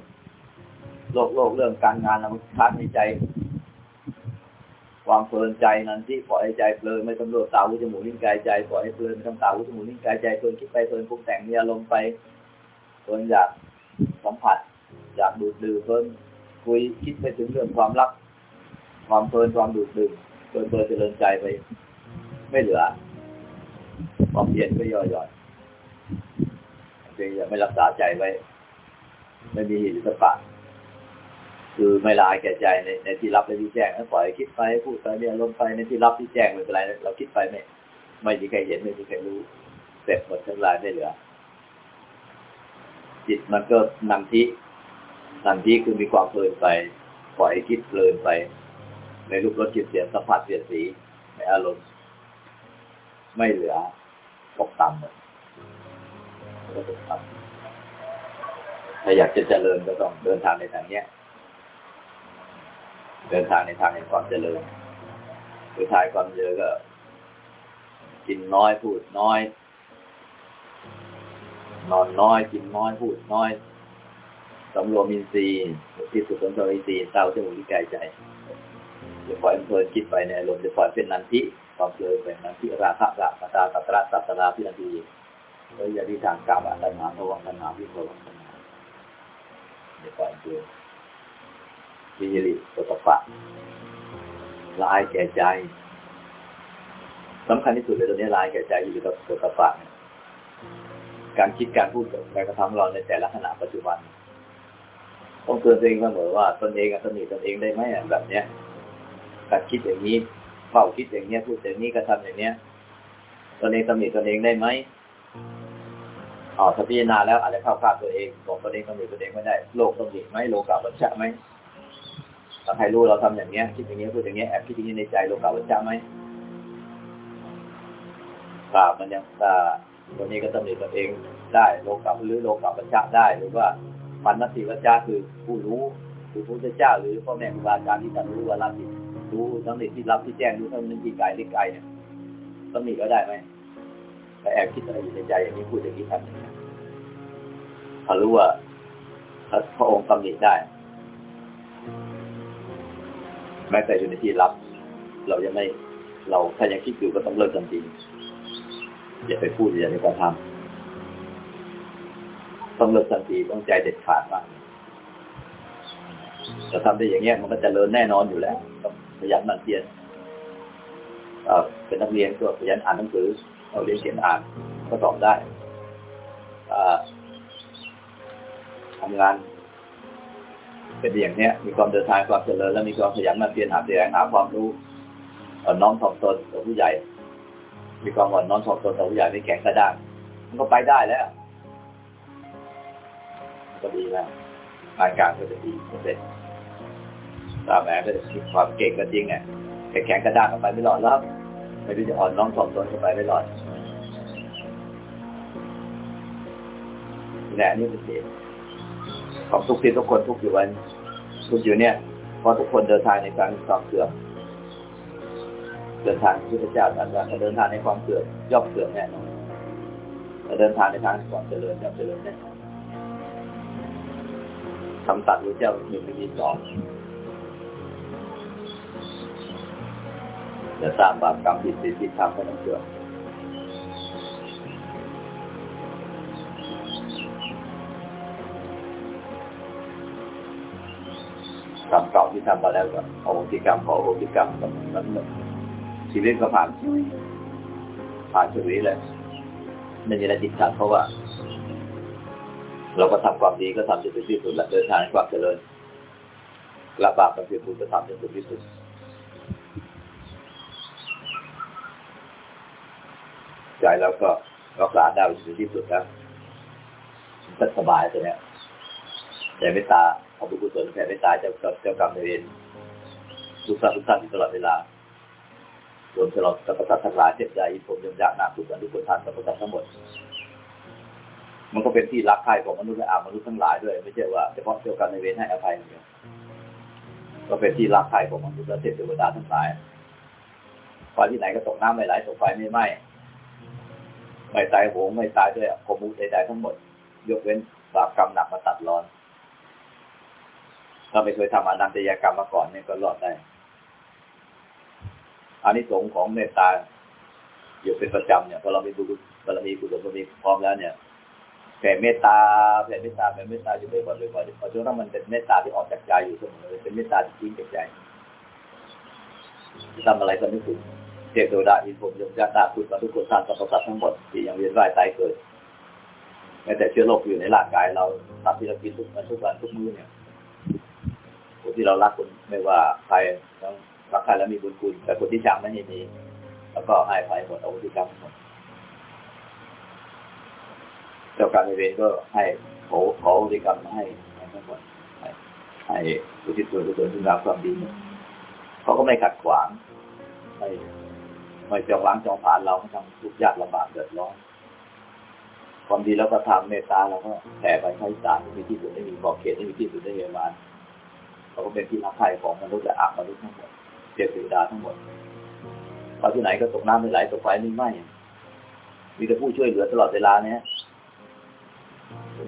โลกโลกเรื่องการงานมันค้านในใจ ความเพลินใจนั้นที่ปล่อยให้ใจเพลินไม่ตำรวจตาหูจมูกลิ้นกายใจปล่อยให้เพลินไม่ต้องตาหูจมูกลิ้นกายใจเพลินคิดไปเพลินปรุงแต่งมีอารมณ์ไปเพลินอยากสัมผัสอยากดูดดื่มเพลินคุยคิดไปถึงเรื่องความรัก ความเพลินความดูดดื่มเพลินเพลินเจริญใจไป ไม่เหลือความเพียรก็ย่อยย่อย เพียงอย่ไม่รักษาใจไว้ ไม่มีหิริสปะคือไม่ลายแก่ใจในในที่รับและที่แจ้งปล่อยคิดไปพูดไปเนี่ยลงไปในที่รับที่แจ้งไม่เป็นไรเราคิดไปไม่ไม่มีใครเห็นไม่มีใครรู้เสร็จหมดทั้งลายไม่เหลือ จิตมันก็นันทินันทิคือมีความเพลินไป ปล่อยคิดเพลินไป ในรูปรสจิตเสียงสัมผัสเสียสีในอารมณ์ไม่เหลือตกต่ำหมด ก็ตกต่ำถ้าอยากจะเจริญก็ต้องเดินทางในทางเนี้ย เดินทางในทางแห่งความเจริญคือทายความเจริญก็ กินน้อยพูดน้อย นอนน้อย กินน้อยพูดน้อยสำรวมอินทรีย์ที่สุดสำรวมอินทรีย์เต้าจมูกที่กายใจจะปล่อยเพลินคิดไปในอารมณ์จะปล่อยเป็นนันทิความเพลินเป็นนันทิราคะระปตาตัตระตัตระพินันที แล้วอย่าที่ทางกรรมอัตนาภวังตัณหาวิภวังตัณหาจะปล่อยเพลินวิริตตปะลายแก่ใจสำคัญที่สุดเลยตรงนี้ลายแก่ใจอยู่กับตปะการคิดการพูดการกระทำเราในแต่ละขณะปัจจุบันต้องเตือนตัวเองเสมอว่าตนเองกับตนเองตนเองได้ไหมแบบเนี้ยการคิดอย่างนี้เฝ้าคิดอย่างเนี้ยพูดอย่างนี้กระทำอย่างเนี้ยตนเองตำหนิตนเองได้ไหม อ๋อถ้าพิจารณาแล้วอาจจะเข้าข้างตัวเองบอกตนเองตำหนิตนเองไม่ได้ โลกตำหนิไหมโลกาบัญชาไหมถ้าใครรู้เราทำอย่างเนี้ยคิดอย่างเนี้ยพูดอย่างเนี้ยแอบคิดอย่างนี้ในใจโลกาวัจจะไหมปราบมันยังตาตัวนี้ก็ตำหนิตัวเองได้ โลกาหรือโลกาวัจจะได้ หรือว่าปันนติวัจจะคือผู้รู้คือพระพุทธเจ้าหรือพ่อแม่ครูอาจารย์ที่ท่านรู้ว่ารับที่รู้ทั้งนี้ที่รับที่แจ้งรู้ทั้งนั้นที่กายที่กายเนี่ยตำหนิก็ได้ไหม แต่แอบคิดอะไรอยู่ในใจอย่างนี้พูดอย่างนี้ทำอย่างนี้ถ้ารู้ว่าพระองค์ตำหนิได้ แม้แต่อยู่ในที่รับ เรายังไม่เราถ้ายังคิดอยู่ก็ต้องเลิกทันทีอย่าไปพูดอย่าไปกระทำต้องเลิกทันทีต้องใจเด็ดขาดมากจะทำได้อย่างเงี้ยมันก็จะเลินแน่นอนอยู่แล้วต้องขยันหมั่นเพียรเป็นนักเรียนก็ขยันอ่านหนังสือ เราเรียนเขียนอ่านก็ตอบได้ทำงานเป็นอย่างเนี้ย มีความเดินทางความเจริญ และมีความขยันมาเพียรหาแสวงหาความรู้อ่อนน้อมถ่อมตนต่อผู้ใหญ่ มีความอ่อนน้อมถ่อมตนต่อผู้ใหญ่ไม่แข็งกระด้างมันก็ไปได้แล้วก็ดีแล้วงานการก็จะดีเสร็จตามแหมก็จะมีความเก่งก็จริงไงแต่แข็งกระด้างก็ไปไม่รอดแล้วไม่รู้จะอ่อนน้อมถ่อมตนก็ไปไม่รอด แหละนี่เป็นเหตุของทุกที่ทุกคนทุกอยู่วัน ทุกอยู่เนี่ยเพราะทุกคนเดินทางในการสอบเสื่อมเดินทางที่พระเจ้าตรัสว่าเดินทางในความเสื่อมย่อมเสื่อมแน่นอนเดินทางในทางความเจริญย่อมเจริญแน่นอนคำตัดพระเจ้ามีไม่มีสองจะสร้างบาปกรรมผิดสิทผิดธรรมก็ต้องเสื่อม ที่ทำมาแล้วก็โอติกรรมขอโอติกรรมก็นั้นชีวิตก็ผ่านผ่านชีวิตเลยไม่มีอะไรติดขัดเพราะว่า เราก็ทำความดีก็ทำจนถึงที่สุดและเดินทางความเจริญละบาปกับเพียรบุญก็ทำจนถึงที่สุดใจเราก็รักษาได้ถึงที่สุดแล้วสบายตัวเนี้ย ใจไม่ตาเอาบุญกุศลแผ่ไม่ตาเจ้าเจ้ากรรมในเวรทุกสัตว์ทุกสัตว์อยู่ตลอดเวลารวมตลอดสัพพสัตว์ทั้งหลายเจ็บใจผมยมยากหนักทุกข์ทุกคนทานสัพพสัตว์ทั้งหมด มันก็เป็นที่รักใคร่ของมนุษย์และอามนุษย์ทั้งหลายด้วย ไม่ใช่ว่าเฉพาะเจ้ากรรมในเวรให้อภัยอย่างเดียวก็เป็นที่รักใคร่ของมนุษย์และเทพเทวดาทั้งหลายไปที่ไหนก็ตกน้ำไม่ไหลตกไฟไม่ไหม้ไม่ตายโหงไม่ตายด้วยขมุใดๆทั้งหมด ยกเว้นบาปกรรมหนักมาตัดร้อน ถ้าไม่เคยทำอนันตยกรรมมาก่อนเนี่ยก็รอดได้อานิสงส์ของเมตตาอยู่เป็นประจำเนี่ยพอเรามีบุญบารมีกุศลบารมีพร้อมแล้วเนี่ยแผ่เมตตาแผ่เมตตาแผ่เมตตาอยู่บ่อยๆบ่อยๆพอจนถ้ามันเป็นเมตตาที่ออกจากใจอยู่เสมอเป็นเมตตาที่จริงจากใจทำอะไรก็นึกถึงเทพโดดาอินผมยมญาติคุณทุกคนทานสัพพสัตว์ทั้งหมดที่ยังเวียนว่ายตายเกิดแม้แต่เชื้อโรคอยู่ในร่างกายเราทำที่เรากินทุกวันทุกวันทุกมื้อเนี่ย คนที่เรารักคนไม่ว่าใครต้องรักใครแล้วมีบุญคุณ แต่คนที่ชังไม่มีแล้วก็ให้ไปหมดเอาที่กรรมหมดเจ้าการในเวรก็ให้ขอขอที่กรรมให้ทั้งหมดให้ให้อุทิศส่วนกุศลถึงรับความดีเขาก็ไม่ขัดขวางไม่ไม่จองล้างจองผ่านเราไม่ทำทุกข์ยากลำบากเดือดร้อนความดีแล้วก็ทำเมตตาเราก็แผ่ไปให้สารไม่มีที่สุดไม่มีบอกเขตไม่มีที่สุดได้เยอะมา เขาก็เป็นที่รักใคร่ของมนุษย์และอักมนุษย์ทั้งหมดเจ็บสิดาทั้งหมดไปที่ไหนก็ตกน้ำไม่ไหลตกไฟไม่ไหม้มีแต่ผู้ช่วยเหลือตลอดเวลาเนี้ย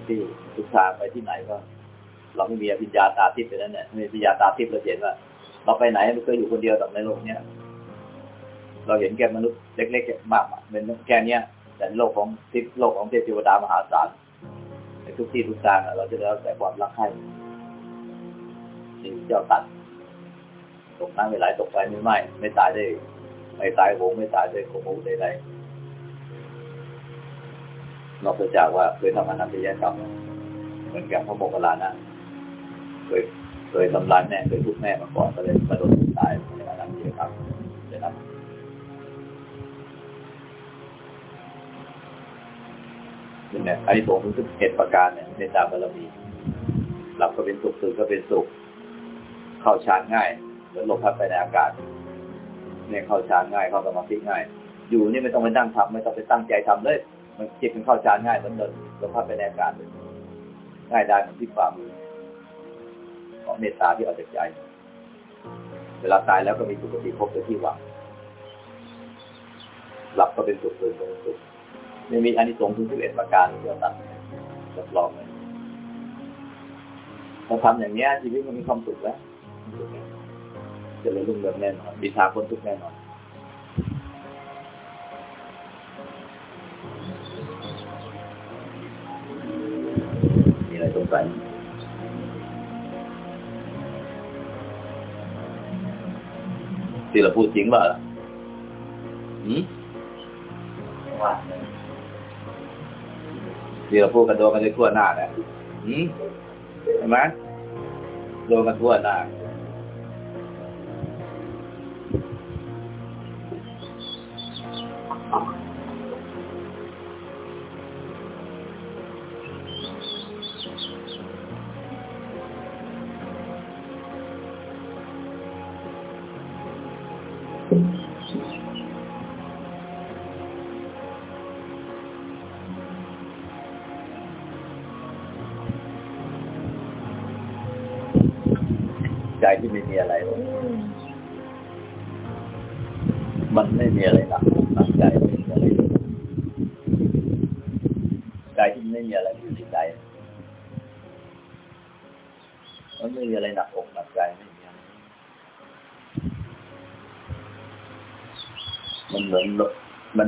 ที่ทุกทางไปที่ไหนก็ เราไม่มีปิญญาตาทิพย์ไปนั้นเนี่ยไม่มีปิญญาตาทิพย์เราเห็นว่า เราไปไหนไม่เคยอยู่คนเดียวแต่ในโลกเนี้ยเราเห็นแก่มนุษย์เล็กๆมากเป็นแค่เนี้ยแต่โลกของทิพย์โลกของเทพเทวดามหาศาลในทุกที่ทุกทางเราจะได้รับแต่ความรักใคร่ ที่เจ้าตัดตกน้ำไม่ไหลตกไฟไม่ไหม้ไม่ตายได้ ไม่ตายโหงไม่ตายด้โคมูใดๆนอกจากว่าเคยทำอนันตยกรรมเหมือนกับพระโมคคัลลานะเคยเคยทำลายแม่เคยทุบแม่มาก่อนก็เลยกระโดดตายในอนันตยกรรมเดี๋ยวนั้นนี่แหละไอ้สงถึงเหตุประการเนี่ยในตามบารมีหลับก็เป็นสุขตื่นก็เป็นสุข เข้าฌานง่ายเหมือนลมพัดไปในอากาศเนี่ยเข้าฌานง่ายเข้าสมาธิง่าย อยู่นี่ไม่ต้องไปนั่งทำไม่ต้องไปตั้งใจทำเลย มันจิตมันเข้าฌานง่ายเหมือนเดิมลมพัดไปในอากาศง่ายได้เหมือนที่ฝ่ามือของเมตตาที่ออกจากใจ เวลาตายแล้วก็มีสุขติพบในที่หวังหลับก็เป็นสุขตื่นก็เป็นสุขไม่มีอันนี้สงส์ถึงสิบเอ็ดประการที่เราตัดรับรองเลยเราทำอย่างนี้ชีวิตมันมีความสุขแล้ว จะเลยรุ่งเรืองแน่นอนดีทาคนทุกแน่นอนมีอะไรสงสัยที่เราพูดจริงป่ะหืมที่เราพูดกันโดนกันทั่วหน้าเนี่ยหืมใช่ไหมโดนกันทั่วหน้า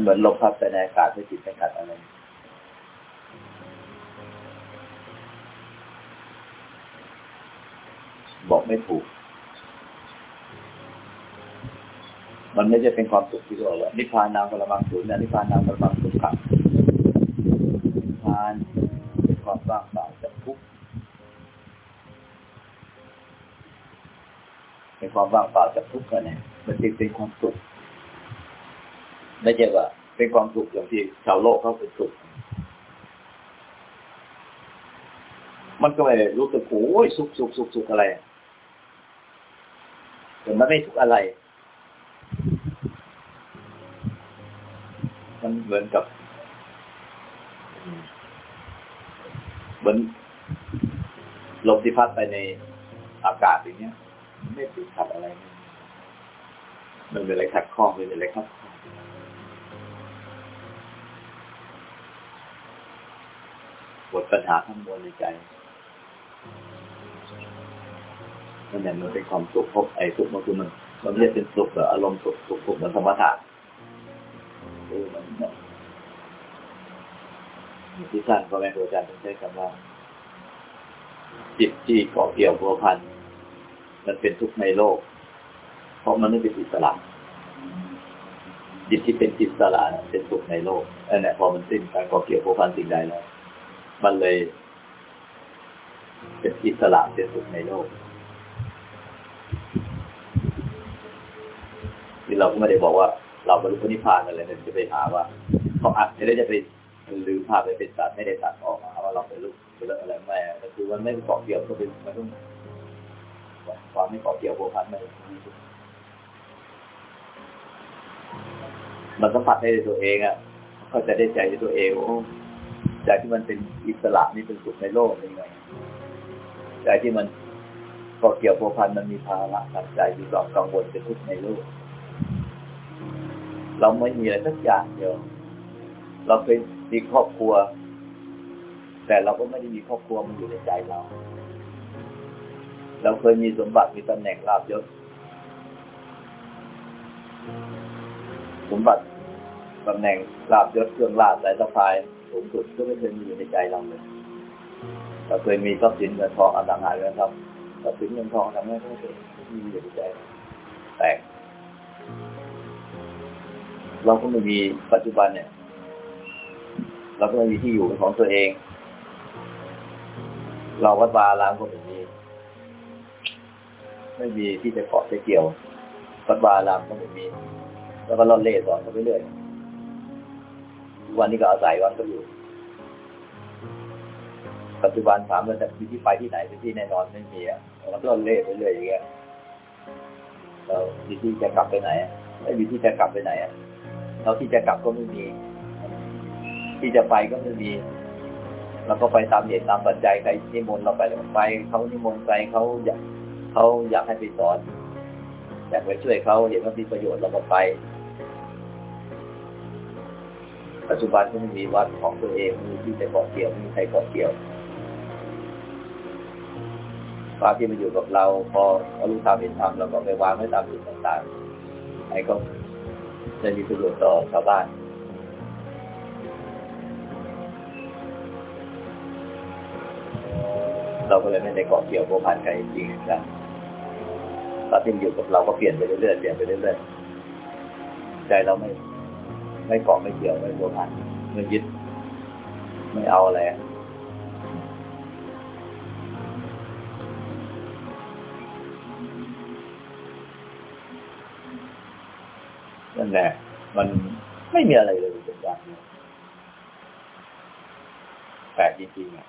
เหมือนลมพัดไปในอากาศไม่ติดไม่ขัดอะไรบอกไม่ถูก มันไม่ใช่เป็นความสุขที่เราว่านิพพานนามกระมังสูญนิพพานนามกระมังสุขขังนิพพานเป็นความว่างเปล่าจากทุกข์เป็นความว่างเปล่าจากทุกข์กันเนี่ยมันจึงเป็นความสุขไม่ใช่ว่า เป็นความสุขอย่างที่ชาวโลกเขาเป็นสุข มันก็ไม่รู้สึกโอ้ยสุขสุขสุขสุขอะไรแต่มันไม่ทุขอะไร มันเหมือนกับ เหมือนลมที่พัดไปในอากาศอย่างเงี้ย ไม่ติดขัดอะไร มันเป็นอะไรขัดข้องเป็นอะไรครับ หมดปัญหาทั้งมวลในใจนั่นแหละมันเป็นความสุขพบไอ้สุขมันคือมันมันไม่ใช่เป็นสุขแบบอารมณ์สุขสุขสุขเหมือนธรรมะเออมันที่ท่านพ่อแม่ครูอาจารย์ต้องใช้คำว่า จิตที่เกาะเกี่ยวพัวพันมันเป็นทุกข์ในโลก เพราะมันไม่เป็นอิสระจิตที่เป็นอิสระเป็นสุขในโลกอันนี้พอมันสิ้นการเกาะเกี่ยวพัวพันสิ่งใดแล้ว มันเลยเป็นอิสระเป็นสุขในโลกที่เราก็ไม่ได้บอกว่า เราบรรลุพระนิพพานอะไรเนี่ยจะไปหาว่าเขาอัดไม่ได้จะไปลืมภาพไปเป็นตัดไม่ได้ตัดออกมาว่าเราไปรู้ไปเรื่อะไรไม่แต่คือมันไม่เกาะเกี่ยวก็เป็นมันต้องความไม่เกาะเกี่ยวโบพันไม่มันสัมผัสได้ในตัวเองอะเขาจะได้ใจในตัวเองโอ้ ใจที่มันเป็นอิสระนี่เป็นสุขในโลกยังไงใจที่มันเกาะเกี่ยวโบพันมันมีภาระทางใจมีความกังวลเป็นทุกข์ในโลก เราไม่มีอะไรสักอย่างเดียว เราเคยมีครอบครัว แต่เราก็ไม่ได้มีครอบครัวมันอยู่ในใจเรา เราเคยมีสมบัติมีตำแหน่งลาบยศสมบัติตำแหน่งลาบยศเครื่องลาบสายสะพาย สูงสุดก็ไม่เคยมีอยู่ในใจเราเลยเราเคยมีทรัพย์สินเงินทองอสังหาริมทรัพย์ทรัพย์สินเงินทองทำให้ไม่เคยมีอยู่ในใจแต่เราก็ไม่มีปัจจุบันเนี่ย เราก็ไม่มีที่อยู่เป็นของตัวเอง เราวัดวาลามก็ไม่มีไม่มีที่จะเกาะจะเกี่ยววัดวาลามก็ไม่มี แล้วก็ล่อนเล่สอนไปเรื่อย วันนี้ก็อาศัยวัดก็อยู่ ปัจจุบันถามว่าจะมีที่ไปที่ไหนเป็นที่แน่นอนไม่มีอะมันก็ล่อนเล่ไปเรื่อยอย่างเงี้ยเรามีที่จะกลับไปไหนไม่มีที่จะกลับไปไหนอะเราที่จะกลับก็ไม่มี ที่จะไปก็ไม่มีเราก็ไปตามเหตุตามปัจจัยใครนิมนต์เราไปเราไปเขานิมนต์ไปเขาอยากเขาอยากให้ไปสอนอยากไปช่วยเขาเห็นว่ามีประโยชน์เราก็ไป ปัจจุบันก็ไม่มีวัดของตัวเองมีที่จะเกาะเกี่ยวมีใครเกาะเกี่ยวพระที่มาอยู่กับเรา พอเขารู้ทำเห็นทำเราก็ไปวางไว้ตามจุดต่างๆไอ้ก็จะมีประโยชน์ต่อชาวบ้านเราก็เลยไม่ได้เกาะเกี่ยวโบพันกันจริงๆนะตอนที่อยู่กับเราก็เปลี่ยนไปเรื่อยๆเปลี่ยนไปเรื่อยๆใจเราไม่ ไม่เกาะไม่เกี่ยวไม่โบพันไม่ยึด ไม่เอาอะไรนั่นแหละมันไม่มีอะไรเลยเป็นอย่างนี้แปลกจริงๆอะ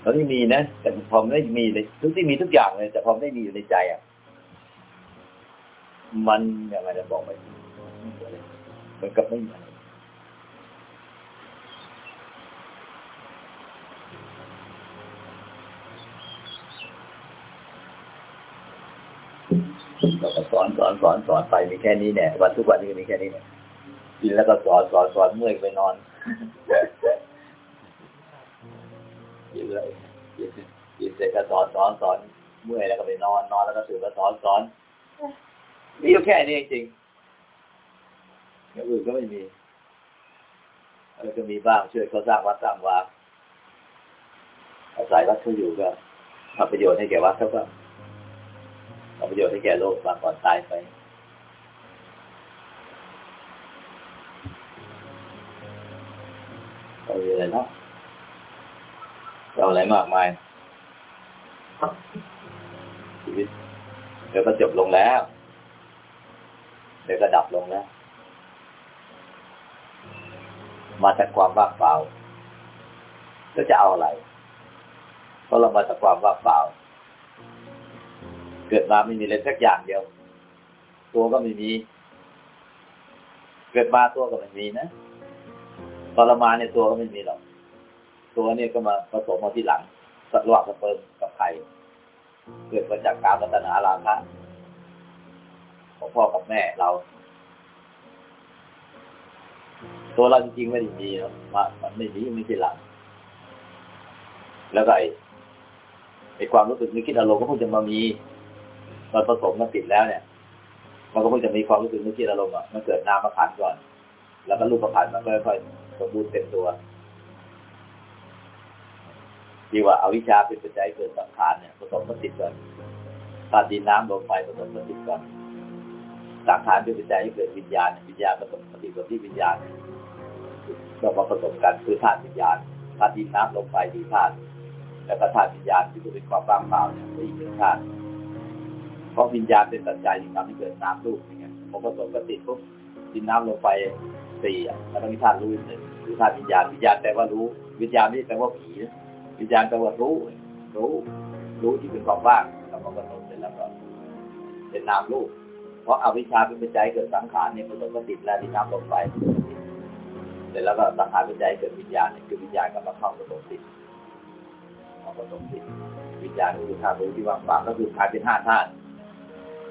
แล้วที่มีนะ แต่พอไม่มีเลยทุกที่มีทุกอย่างเลย แต่พอไม่มีอยู่ในใจอะ มันยังไงจะบอกไป เหมือนกับไม่มีอะไรเราก็สอนสอนสอนสอนไปมีแค่นี้เนี่ยวันทุกวันนี้ก็มีแค่นี้เนี่ยกินแล้วก็สอนสอนสอนเมื่อยไปนอนกินเลยกินกินเสร็จก็สอนสอนสอนเมื่อยแล้วก็ไปนอนนอนแล้วก็ตื่นมาสอนสอนมีอยู่แค่นี้จริง อย่างอื่นก็ไม่มีอะไรก็มีบ้างช่วยเขาสร้างวัดสร้างวาอาศัยวัดเขาอยู่ก็ทำประโยชน์ให้แก่วัดเขาก็ทำประโยชน์ให้แก่โลกบางก่อนตายไปเอาอะไรเนาะเอาอะไรมากมายชีวิตเดี๋ยวก็จบลงแล้วเดี๋ยวก็ดับลงแล้ว มาจากความว่างเปล่า ก็จะเอาอะไร เพราะเรามาจากความว่างเปล่า เกิดมาไม่มีอะไรสักอย่างเดียว ตัวก็ไม่มี เกิดมาตัวก็ไม่มีนะตอนเรามาเนี่ยตัวก็ไม่มีหรอก ตัวเนี่ยก็มาผสมมาที่หลังสัตว์ระหว่างสเปิร์มกับไข่เกิดมาจากการพัฒนาราคะของพ่อกับแม่เรา ตัวเราจริงๆไม่ได้มีหรอกมามันไม่มีไม่ใช่หลังแล้วก็ไอ้ไอ้ความรู้สึกนึกคิดอารมณ์ก็เพิ่งจะมามีมันผสมกันติดแล้วเนี่ย มันก็เพิ่งจะมีความรู้สึกนึกคิดอารมณ์อะมันเกิดนามขันก่อน แล้วก็รูปขันมันก็ค่อยๆสมบูรณ์เต็มตัวที่ว่าเอาวิชาเป็นปัจจัยเกิดสังขารเนี่ยผสมกันติดก่อนธาตุดินน้ำลมไฟผสมกันติดก่อนสังขารเป็นปัจจัยให้เกิดวิญญาณวิญญาณผสมปฏิบัติที่วิญญาณ ก็มาผสมกันคือธาตุวิญญาณธาตุดินน้ำลมไฟดีธาตุแล้วก็ธาตุวิญญาณที่เป็นความว่างเปล่าเนี่ยก็อีกหนึ่งธาตุเพราะวิญญาณเป็นปัจจัยที่ทำให้เกิดน้ำรูปอย่างเงี้ยพอผสมกันติดปุ๊บดินน้ำลมไฟสี่อะแล้วก็มีธาตุรู้หนึ่งคือธาตุวิญญาณวิญญาณแปลว่ารู้ วิญญาณไม่แปลว่าผีนะวิญญาณแปลว่ารู้ รู้ รู้ที่เป็นความว่างแล้วมันก็ผสมเสร็จแล้วก็เป็นนามรูป เพราะอาวิชชาเป็นปัจจัยเกิดสังขารเนี่ยผสมกันติดแล้วดินน้ำลมไฟ เสร็จแล้วก็สังขารปัจจัยเกิดวิญญาณเนี่ยคือวิญญาณก็มาเข้าผสมติดมาผสมติดวิญญาณก็คือธาตุรู้ที่ว่างเปล่าก็คือกลายเป็นห้าธาตุ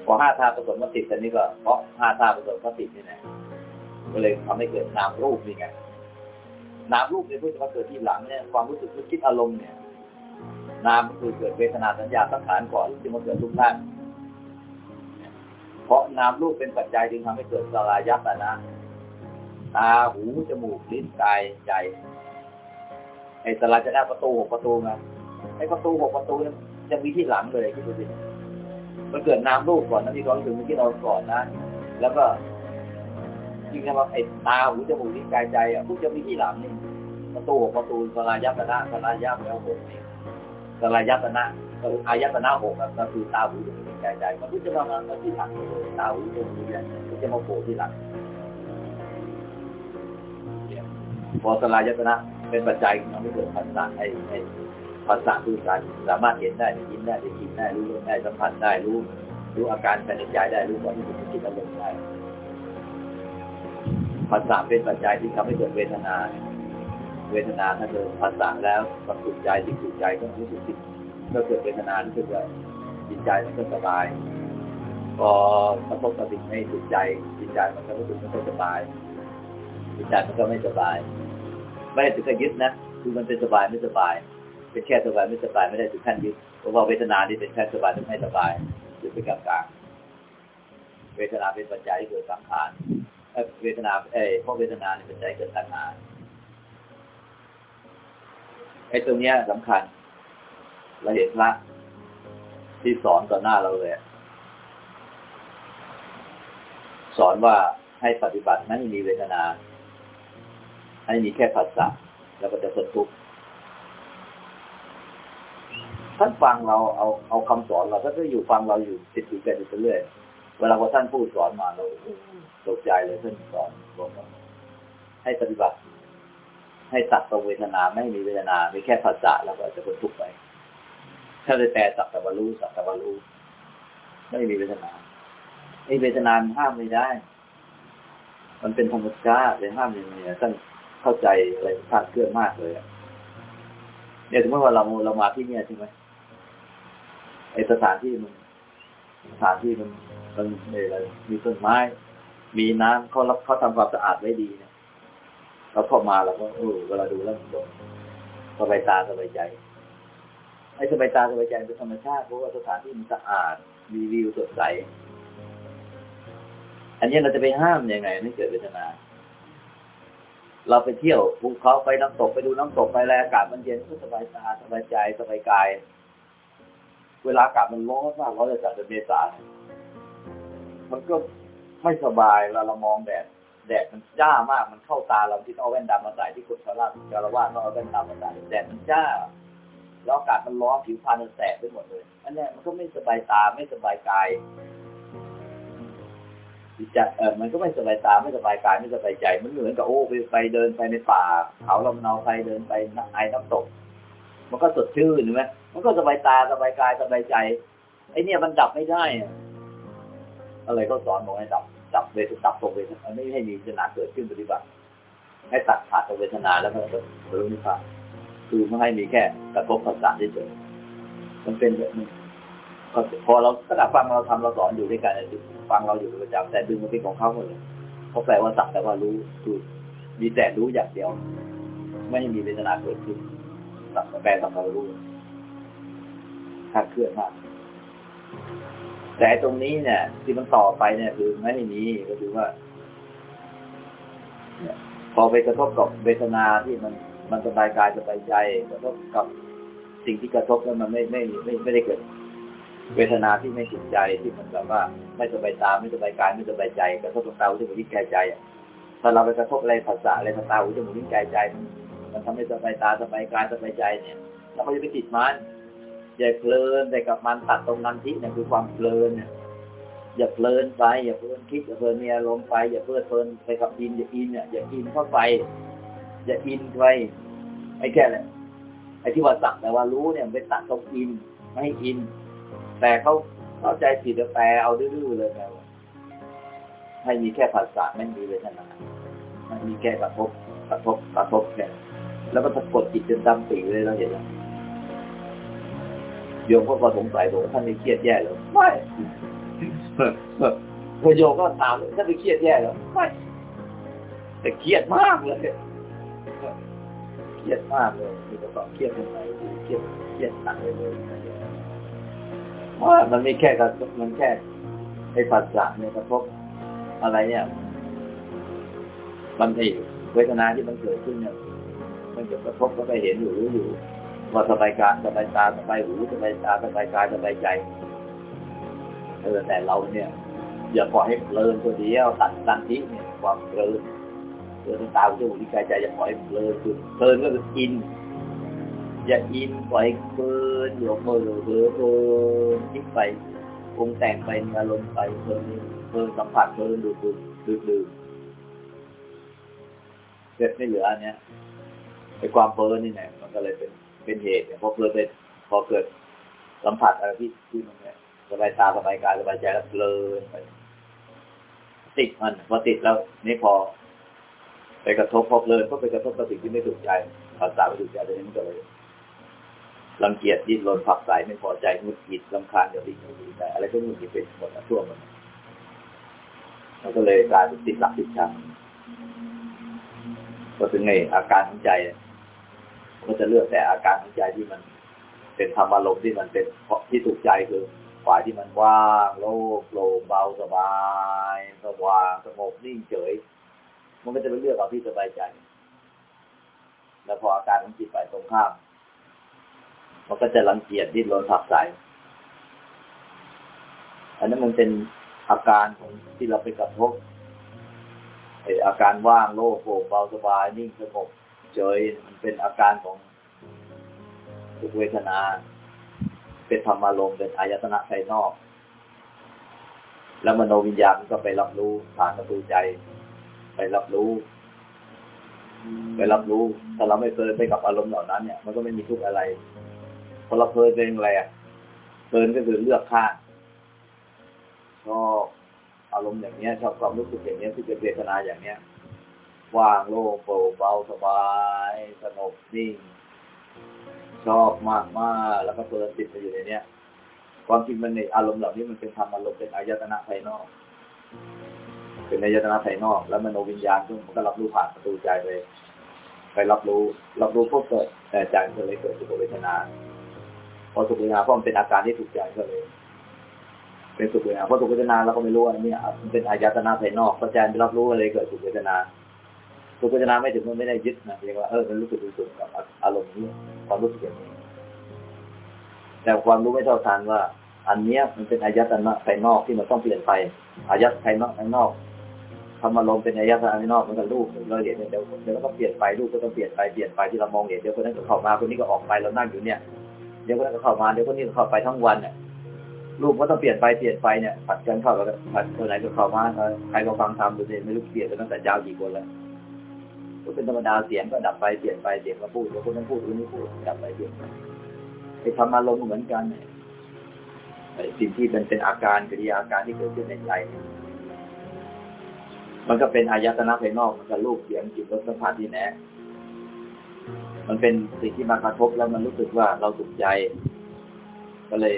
พอห้าธาตุผสมกันติดอันนี้ก็เพราะห้าธาตุผสมกันติดนี่แหละก็เลยทำให้เกิดนามรูปนี่ไงนามรูปเนี่ยเพิ่งจะมาเกิดที่หลังเนี่ยความรู้สึกคิดอารมณ์เนี่ย นามก็คือเกิดเวทนาสัญญาสังขารก่อนที่มาเกิดรูปร่างเพราะนามรูปเป็นปัจจัยจึงทำให้เกิดสลายตนะ ตาหูจมูกลิ้นกายใจไอ้สลายจะได้ประตูหกประตูไงไอ้ประตูหกประตูเนี่ยจะมีที่หลังเลยคิดดูสิมันเกิดนามรูปก่อนนะมีความรู้สึกนึกคิดเราก่อนนะ แล้วก็จริงๆว่าไอ้ตาหูจมูกลิ้นกายใจอะพวกจะมีที่หลังนี่ประตูหกประตูสลายตนะสลายแล้วหกนี่สลายตนะก็คืออายตนะหกก็คือตาหูจมูกลิ้นกายใจ มันก็จะมามาที่หลังเลยตาหูจมูกลิ้นกายจะมาโผล่ที่หลัง พอสลายยตนะเป็นปัจจัยทำให้เกิดภาษาไอ้ไอ้ภาษาคือการสามารถเห็นได้ได้ยินได้ได้กินได้รู้ได้สัมผัสได้รู้ รู้อาการภายในใจได้รู้ความรู้สึกคิดอารมณ์ได้ภาษาเป็นปัจจัยที่ทำให้เกิดเวทนา เวทนาถ้าเกิดภาษาแล้วกับสุขใจที่สุขใจก็รู้สึกติดก็เกิดเวทนาที่เกิดจิตใจมันก็สบายพอกระทบกับสิ่งไม่สุขใจจิตใจมันก็รู้สึกไม่สบาย จิตใจมันก็ไม่สบาย ไม่ได้ถึงกับยึดนะคือมันเป็นสบายไม่สบาย เป็นแค่สบายไม่สบายไม่ได้ถึงขั้นยึดเพราะว่าเวทนานี่เป็นแค่สบายไม่สบายหรือเป็นกลางเวทนาเป็นปัจจัยที่เกิดสังขารเวทนาเอ้เพราะเวทนาเนี่ยเป็นใจเกิดตัณหาไอ้ตรงเนี้ยสำคัญเราเห็นพระที่สอนต่อหน้าเราเลยสอนว่าให้ปฏิบัติไม่ให้มีเวทนา ให้มีแค่ภาษาแล้วก็จะพ้นทุกข์ท่านฟังเราเอาเอาคำสอนเราท่านก็อยู่ฟังเราอยู่ติดอยู่แก่อยู่เรื่อยเวลาพอท่านพูดสอนมาเราตกใจเลยท่านสอนบอกให้ปฏิบัติ ให้ตัดตรงเวทนาไม่มีเวทนามีแค่ภาษาแล้วก็จะพ้นทุกข์ไป ถ้าเลยแปลสักแต่ว่ารู้สักแต่ว่ารู้ไม่มีเวทนาไอ้เวทนาห้ามไม่ได้ มันเป็นธรรมชาติเลยห้ามยังไงท่าน เข้าใจอะไรคาดเคลื่อนมากเลยเนี่ยสมมติว่าเราเรามาที่เนี่ยใช่ไหมไอ้สถานที่มันสถานที่มันมันอะไรมีต้นไม้ มีน้ำเขาเขาทำความสะอาดไว้ดีเนี่ยเราเข้ามาเราก็เออเวลาดูแล้วมันสบายตาสบายใจไอ้สบายตาสบายใจเป็นธรรมชาติเพราะว่าสถานที่มันสะอาด มีวิวสดใส อันนี้เราจะไปห้ามยังไงไม่เกิดเวทนา เราไปเที่ยวภูเขาไปน้ำตกไปดูน้ำตกไปอะไรอากาศมันเย็นก็สบายตาสบายใจสบายกาย เวลาอากาศมันร้อนมากเราจะจัดเป็นเมษามันก็ไม่สบายเราเรามองแดดแดดมันจ้ามากมันเข้าตาเราที่ต้องเอาแว่นดำมาใส่ที่กุศลาจารวาสต้องเอาแว่นดำมาใส่แดดมันจ้าแล้วอากาศมันร้อนผิวพรรณมันแสบไปหมดเลยอันนี้มันก็ไม่สบายตาไม่สบายกาย จะเออมันก็ไม่สบายตาไม่สบายกายไม่สบายใจ มันเหมือนกับโอ้ไปไปเดินไปในป่าเขาลำเนาไปเดินไปไอ้น้ำตก มันก็สดชื่นใช่ไหมมันก็สบายตาสบายกายสบายใจไอ้เนี่ยมันดับไม่ได้อะไรก็สอนบอกให้ดับดับเวทดับตรงเวทไม่ให้มีเวทนาเกิดขึ้นปฏิบัติ ให้ตัดขาดตรงเวทนาแล้วก็รรลุนิพพานคือไม่ให้มีแค่กระทบภาษาเฉยมันเป็นแบบนี้ พอเราขณะฟังเราทำเราสอนอยู่ด้วยกันฟังเราอยู่ประจำแต่ดึงมันเป็นของเขาหมดเลยเขาแปลว่าสักแต่ว่ารู้คือมีแต่รู้อย่างเดียว ไม่มีเวทนาเกิดขึ้นสักแปลสักแต่รู้คาดเคลื่อนมาก แต่ตรงนี้เนี่ย ที่มันต่อไปเนี่ย คือไม่มีก็คือว่าพอไปกระทบกับเวทนาที่มันมันสบายกายสบายใจกระทบกับสิ่งที่กระทบแล้วมันไม่ไม่ไม่ไม่ได้เกิด เวทนาที่ไม่สุขใจที่มันแบบว่าไม่สบายตาไม่สบายกายไม่สบายใจกระทบตาหูจมูกลิ้นกายใจถ้าเราไปกระทบอะไรภาษาอะไรทางตาหูจมูกลิ้นกายใจมันมันทำให้สบายตาสบายกายสบายใจเนี่ยเราก็จะไปติดมันอย่าเพลินไปกับมันตัดตรงนั้นที่เนี่ยคือความเพลินเนี่ยอย่าเพลินไป อย่าเพลินคิดอย่าเพลินมีอารมณ์ไปอย่าเพลินเพลินไปกับอินอย่าอินเนี่ยอย่าอินเข้าไป อย่าอินไปไอ้แค่นี่ยไอ้ที่ว่าสักแต่ว่ารู้เนี่ยเป็นตัดตรงอินไม่ให้อิน แต่เขาเข้าใจผิดแปลเอาดื้อๆเลยนะให้มีแค่ภาษาไม่มีเวทนาไม่มีแค่กระทบกระทบกระทบแค่แล้วก็สะกดจิตจนดำปีเลยเราเห็นแล้วโยมก็สงสัยบอกท่านไม่เครียดแย่หรอไม่พอโยมก็ถามท่านไม่เครียดแย่หรอไม่แต่เครียดมากเลยเครียดมากเลยมีแต่ต้องเครียดเป็นไงเครียดเครียดหนักเลยเลย ว่ามันไม่แค่กระทบมันแค่ไอ้ภาษาเนี่ยกระทบอะไรเนี่ยมันไอ้เวทนาที่มันเกิดขึ้นเนี่ย มันจะกระทบก็ไปเห็นอยู่รู้อยู่ว่าสบายกายสบายตาสบายหูสบายตาสบายกายสบายใจเออแต่เราเนี่ย อย่าปล่อยให้เพลินตัวเดียวตัดตันทิเนี่ยความเพลินเกิดตาหูจมูกลิ้นกายใจอย่าปล่อยให้เพลินคือเพลินก็คืออิน อย่าอินปล่อยเพลินอยู่เพลินเพลินเพลินคิดไปปรุงแต่งไปมีอารมณ์ไปเพลินเพลินสัมผัสเพลินดูดูดูดเสร็จไม่เหลืออันเนี้ยไอ้ความเพลินนี่แหละมันก็เลยเป็นเป็นเหตุพอเพลินเป็นพอเกิดสัมผัสอะไรที่ที่มันเนี่ยสบายตาสบายกายสบายใจแล้วเพลินไปติดมันพอติดแล้วนี่พอไปกระทบพอเพลินก็ไปกระทบกับสิ่งที่ไม่ถูกใจภาษาไม่ถูกใจเลยมันก็เลย รังเกียจดิ้นรนผักใสไม่พอใจหงุดหิดลำคาญเดี๋ยวดิ้นหงุดหงิดใจอะไรก็หงุดหิดเป็นหมดทั่วมันมันก็เลยกลายเป็นติดหลักติดชังก็ถึงไงอาการของใจก็จะเลือกแต่อาการของใจที่มันเป็นธรรมารมณ์ที่มันเป็นที่ถูกใจคือฝ่ายที่มันว่างโล่งโปร่งเบาสบายสว่างสงบนิ่งเฉย มันก็จะไปเลือกเอาที่สบายใจ แล้วพออาการของจิตไปตรงข้าม มันก็จะรังเกียจดิ้นรนผักใสอันนั้นมันเป็นอาการของที่เราไปกระทบไออาการว่างโล่งโปร่งเบาสบายนิ่งสงบเฉยมันเป็นอาการของทุกเวทนา เป็นธรรมารมณ์เป็นอายตนะภายนอก แล้วมโนวิญญาณก็ไปรับรู้ผ่านประตูใจ ไปรับรู้ไปรับรู้ ถ้าเราไม่เคยไปกับอารมณ์เหล่านั้นเนี่ย มันก็ไม่มีทุกข์อะไร พอเราเคยเป็นอะไรอะเพลินก็คือเลือกข้างชอบอารมณ์อย่างเนี้ยชอบความรู้สึกอย่างเนี้ยที่เป็นเวทนาอย่างเนี้ยว่างโล่งโปร่งเบาสบายสงบนิ่งชอบมากมากแล้วก็เพลินติดไปอยู่ในเนี้ยความจริงมันในอารมณ์เหล่านี้มันเป็นธรรมอารมณ์เป็นอายตนะภายนอก เป็นอายตนะภายนอก แล้วมโนวิญญาณมันก็รับรู้ผ่านประตูใจไป ไปรับรู้ รับรู้ปุ๊บเกิดแต่ใจก็เลยเกิดสุขเวทนา พอสุขเวทนาเพราะมันเป็นอาการที่ถูกใจก็เลย เป็นสุขเวทนาเพราะสุขเวทนาเราก็ไม่รู้อันนี้มันเป็นอายตนะภายนอกพราะใจไปรับรู้อะไรเกิดสุขเวทนาสุขเวทนาไม่ถึงมันไม่ได้ยึดนะเรียกว่าเออมันรู้สึกรู้สึกกับอารมณ์นี้ความรู้สึกอย่างนี้แต่ความรู้ไม่เท่าทันว่า อันเนี้ยมันเป็นอายตนะภายนอกที่มันต้องเปลี่ยนไปอายตภายนอกภายนอกทำอารมณ์เป็นอายตนะภายนอกมันก็รูปเราเห็นเดี๋ยวเดี๋ยวก็เปลี่ยนไปรูปก็ต้องเปลี่ยนไปเปลี่ยนไปที่เรามองเห็นเดี๋ยวคนนั้นก็เข้ามาคนนี้ก็ออกไปเรานั่งอยู่เนี่ย เดี๋ยวคนนั้นก็เข้ามาเดี๋ยวคนนี้ก็เข้าไปทั้งวันเนี่ยรูปก็ต้องเปลี่ยนไปเปลี่ยนไปเนี่ยผัดกันเข้าแล้วผัดคนไหนก็เข้ามาใครก็ฟังทำดูสิไม่รู้เปลี่ยนไปตั้งแต่ยาวกี่คนแล้วก็เป็นธรรมดาเสียงก็ดับไปเปลี่ยนไปเสียงก็พูดแล้วคนนั้นพูดคนนี้พูดดับไปเปลี่ยนไปไอ้ทำอารมณ์เหมือนกันเนี่ยสิ่งที่เป็นเป็นอาการกิริยาอาการที่เกิดขึ้นในใจมันก็เป็นอายตนะภายนอกมันก็รูปเสียงจิตรสสัมผัสที่แน่ มันเป็นสิ่งที่มากระทบแล้วมันรู้สึกว่าเราสุขใจ ก็เลย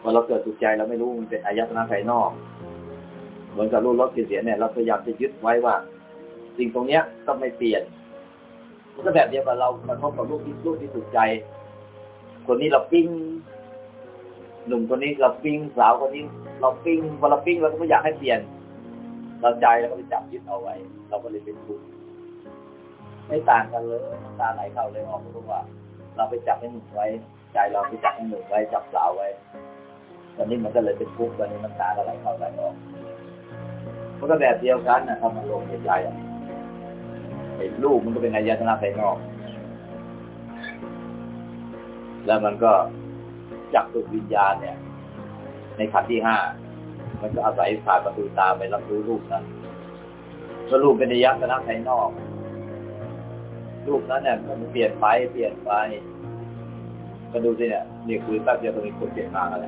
พอเราเกิดสุขใจเราไม่รู้มันเป็นอายตนะภายนอก เหมือนกับรูปรสกลิ่นเสียงเนี่ยเราพยายามจะยึดไว้ว่า สิ่งตรงเนี้ยต้องไม่เปลี่ยนมันก็แบบเดียวกับเรากระทบกับรูปที่รูปที่สุขใจ คนนี้เราปิ้งหนุ่มคนนี้เราปิ้งสาวคนนี้เราปิ้งพอเราปิ้งเราก็ไม่อยากให้เปลี่ยน เราใจเราก็ไปจับยึดเอาไว้ เราก็เลยเป็นทุกข์ ไม่ต่างกันเลยตาไหลเข้าเลยออกราะว่า เราไปจับให้หนุ่มไว้ ใจเราไปจับให้หนุ่มไว้จับสาวไว้ตอนนี้มันก็เลยเป็นทุกข์ตอนนี้มันตาไหลเข้าไหลออกมันก็แบบเดียวกันนะทำมันลงในใจไอ้ลูกมันก็เป็นอายตนะภายนอก แล้วมันก็จับตัววิญญาณเนี่ย ในขันที่ห้ามันก็อาศัยผ่านประตูตาไปรับรู้รูปนั้นก็รูปเป็นนิยตนะภายนอก รูปนั้นเนี่ยมันเปลี่ยนไปเปลี่ยนไปก็ดูสิเนี่ยนี่คือแป๊บเดียวก็มีคนเปลี่ยนหน้าอะไร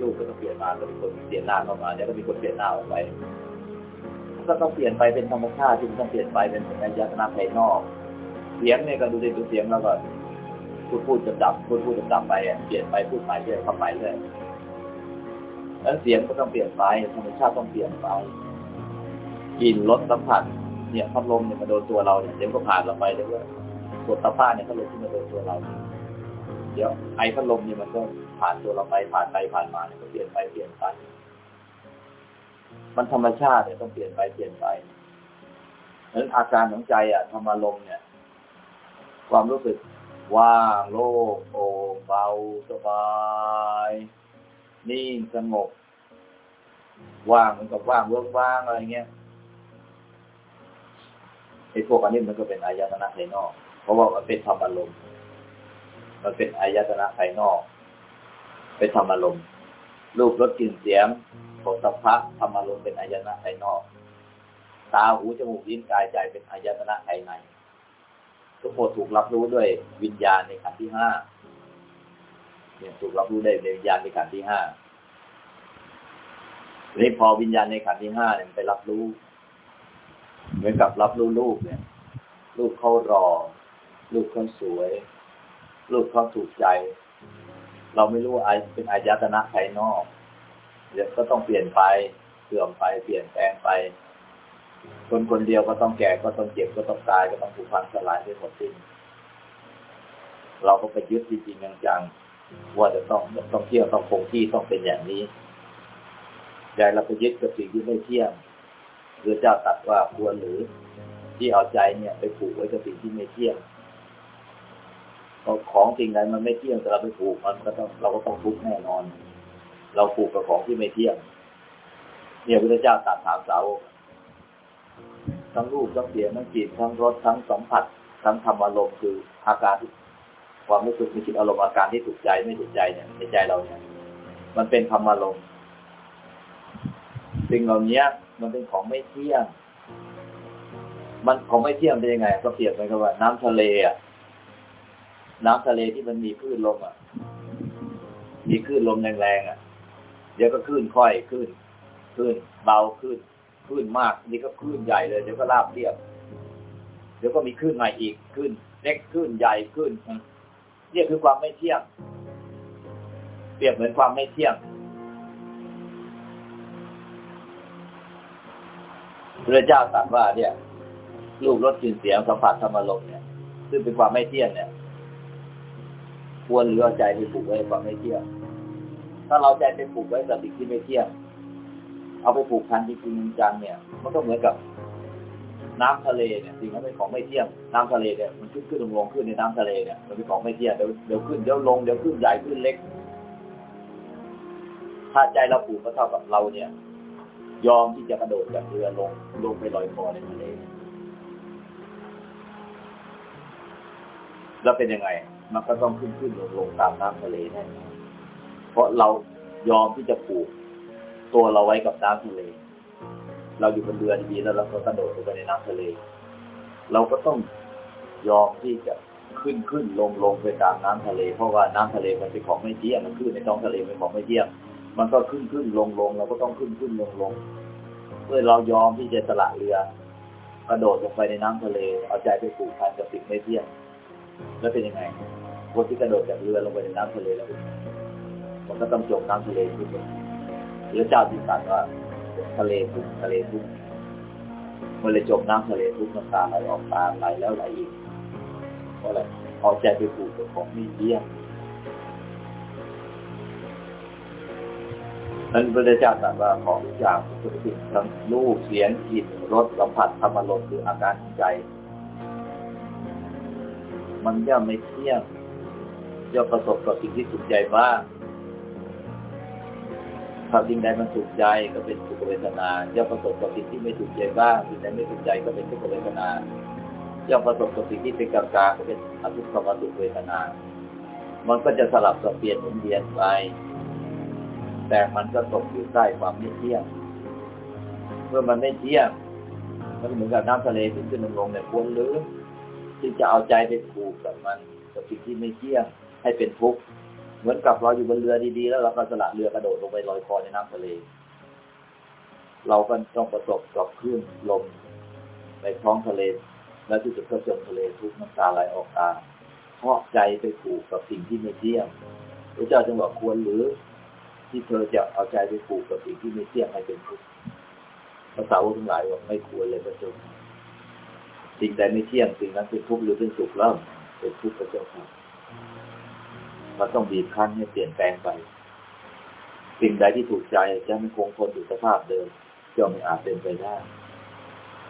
รูปก็ต้องเปลี่ยนมาก็มีคนเปลี่ยนหน้าเข้ามาเดี๋ยวก็มีคนเปลี่ยนหน้าออกไปก็ต้องเปลี่ยนไปเป็นธรรมชาติที่ต้องเปลี่ยนไปเป็นอายตนะภายนอก เสียงเนี่ยก็ดูสิดูเสียงแล้วก็พูดพูดจะดับพูดพูดจะดับไปเปลี่ยนไปพูดไปเรื่อยเข้าไปเรื่อยแล้วเสียงก็ต้องเปลี่ยนไปธรรมชาติต้องเปลี่ยนไปกลิ่นรสสัมผัส เนี่ยพัดลมเนี่ยมาโดนตัวเราเนี่ยเดี๋ยวก็ผ่านเราไปเดี๋ยวก็กดตะผ้าเนี่ยพัดลมที่มาโดนตัวเรา เดี๋ยวไอ้พัดลมเนี่ยมันก็ผ่านตัวเราไปผ่านไปผ่านมาเนี่ยก็เปลี่ยนไปเปลี่ยนไป มันธรรมชาติเนี่ยต้องเปลี่ยนไปเปลี่ยนไปเพราะฉะนั้นอาการของใจอะธรรมารมเนี่ย ความรู้สึกว่างโล่งโปร่งเบาสบายนิ่งสงบว่างเหมันกับว่างเวิร์กว่างอะไรเงี้ย ไอ้พวกอันนี้มันก็เป็นอายตนะภายนอก เพราะว่ามันเป็นธรรมารมณ์มันเป็นอายตนะภายนอก เป็นธรรมารมณ์รูปรสกลิ่นเสียงโผฏฐัพพะธรรมารมณ์เป็นอายตนะภายนอก ตาหูจมูกลิ้นกายใจเป็นอายตนะภายในทุกหมดถูกรับรู้ด้วยวิญญาณในขันธ์ที่ห้าเนี่ยถูกรับรู้ได้ในวิญญาณในขันธ์ที่ห้าทีนี้พอวิญญาณในขันธ์ที่ห้าเนี่ยไปรับรู้ เหมือนกับรับรู้รูปเนี่ยรูปเขารอรูปเขาสวยรูปเขาถูกใจ เราไม่รู้ไอเป็นอายตนะภายนอกเดี๋ยวก็ต้องเปลี่ยนไปเสื่อมไปเปลี่ยนแปลงไป คนคนเดียวก็ต้องแก่ก็ต้องเจ็บก็ต้องตายก็ต้องผูกพันสลายไปหมดสิ้นเราก็ไปยึดจริงๆจังๆว่าจะต้องต้องเที่ยวต้องคงที่ต้องเป็นอย่างนี้ใจเราไปยึดกับสิ่งที่ไม่เที่ยง หรือเจ้าตัดว่าควรหรือที่เอาใจเนี่ยไปผูกไว้กับสิ่งที่ไม่เที่ยงของสิ่งใดมันไม่เที่ยงแต่เราไปผูกมันก็ต้องเราก็ต้องทุกข์แน่นอน เราผูกกับของที่ไม่เที่ยง เนี่ยพระเจ้าตัดถามสาวทั้งรูปทั้งเสียงทั้งกลิ่นทั้งรสทั้งสัมผัส ทั้งธรรมอารมณ์คืออาการความรู้สึกมีคิดอารมณ์อาการที่ถูกใจไม่ถูกใจเนี่ยในใจเราเนี่ยมันเป็นธรรมอารมณ์ สิ่งเหล่านี้มันเป็นของไม่เที่ยง มันของไม่เที่ยงเป็นยังไง ก็เปรียบเหมือนกับว่า น้ำทะเลอะ น้ำทะเลที่มันมีคลื่นลมอะ มีคลื่นลมแรงๆอะ เดี๋ยวก็คลื่นค่อยคลื่นคลื่นเบาคลื่นคลื่นมาก นี่ก็คลื่นใหญ่เลย เดี๋ยวก็ราบเรียบ เดี๋ยวก็มีคลื่นใหม่อีกคลื่นเล็กคลื่นใหญ่คลื่นเนี่ยคือความไม่เที่ยง เปรียบเหมือนความไม่เที่ยง พระเจ้าตรัสว่าเนี่ยรูปรสกลิ่นเสียงสัมผัสธรรมลมเนี่ย ซึ่งเป็นความไม่เที่ยงเนี่ย ควรหรือเอาใจไปผูกไว้ความไม่เที่ยง ถ้าเราใจไปผูกไว้กับสิ่งที่ไม่เที่ยง เอาไปผูกพันจริงจังเนี่ย มันก็เหมือนกับน้ำทะเลเนี่ยสิ่งนั้นเป็นของไม่เที่ยงน้ำทะเลเนี่ยมันขึ้นขึ้นลงลงขึ้นในน้ำทะเลเนี่ยมันเป็นของไม่เที่ยงเดี๋ยวเดี๋ยวขึ้นเดี๋ยวลงเดี๋ยวขึ้นใหญ่ขึ้นเล็ก ถ้าใจเราผูกก็เท่ากับเราเนี่ย ยอมที่จะกระโดดจากเรือลงลงไปลอยคอในทะเลแล้วเป็นยังไง มันก็ต้องขึ้นขึ้นลงลงตามน้ำทะเลแน่นอนเพราะเรายอมที่จะผูกตัวเราไว้กับน้ำทะเล เราอยู่บนเรือดีแล้วเราก็กระโดดลงไปในน้ำทะเล เราก็ต้องยอมที่จะขึ้นขึ้นลงลงไปตามน้ำทะเล เพราะว่าน้ำทะเลมันเป็นของไม่เที่ยงมันขึ้นในท้องทะเลเป็นของไม่เที่ยง มันก็ขึ้นขึ้นลงลงเราก็ต้องขึ้นขึ้นลงลงเมื่อเรายอมที่จะสละเรือกระโดดลงไปในน้ำทะเล เอาใจไปผูกพันกับสิ่งไม่เที่ยงแล้วเป็นยังไงคนที่กระโดดจากเรือลงไปในน้ำทะเลแล้วมันก็ต้องจมน้ำทะเลทุกคนหรือเจ้าที่สั่งว่าทะเลทุกทะเลทุกมันเลยจมน้ำทะเลทุกน้ำตาไหลออกตาไหลแล้วไหลอีกเพราะอะไรเอาใจไปผูกกับของไม่เที่ยง นั้นพระเจ้าตรัสว่าของทุกอย่างทุกสิ่งทั้งรูปเสียงกลิ่นรสสัมผัสธรรมารมณ์คืออาการของใจ มันย่อมไม่เที่ยงย่อมประสบกับสิ่งที่สุขใจบ้างถ้าสิ่งใดมันสุขใจก็เป็นสุขเวทนาย่อมประสบกับสิ่งที่ไม่สุขใจบ้างสิ่งใดไม่สุขใจก็เป็นทุกขเวทนาย่อมประสบกับสิ่งที่เป็นกลางๆก็เป็นอทุกขมสุขเวทนา มันก็จะสลับสับเปลี่ยนหมุนเวียนไป แต่มันก็ตกอยู่ใต้ความไม่เที่ยง เมื่อมันไม่เที่ยงมันเหมือนกับน้ำทะเลขึ้นขึ้นลงลงเนี่ยควรหรือที่จะเอาใจไปผูกกับมันกับสิ่งที่ไม่เที่ยงให้เป็นทุกข์เหมือนกับเราอยู่บนเรือดีๆ แล้วเราก็สละเรือกระโดดลงไปลอยคอในน้ำทะเล เราก็ต้องประสบกับคลื่นลมในท้องทะเล แล้วที่สุดก็จมทะเลทุกน้ำตาไหลออกตาเพราะใจไปผูกกับสิ่งที่ไม่เที่ยงพระเจ้าจึงบอกควรหรือ ที่เธอจะเอาใจไปผูกกับสิ่งที่ไม่เที่ยงให้เป็นทุกข์ภาษาวกทั้งหลายบอกไม่ควรเลยพระเจ้าสิ่งใดไม่เที่ยงสิ่งนั้นเป็นทุกข์หรือเป็นสุขแล้วเป็นทุกข์พระเจ้าค่ะมันต้องบีบคั้นให้เปลี่ยนแปลงไป สิ่งใดที่ถูกใจจะไม่คงทนอยู่สภาพเดิมย่อมไม่อาจเป็นไปได้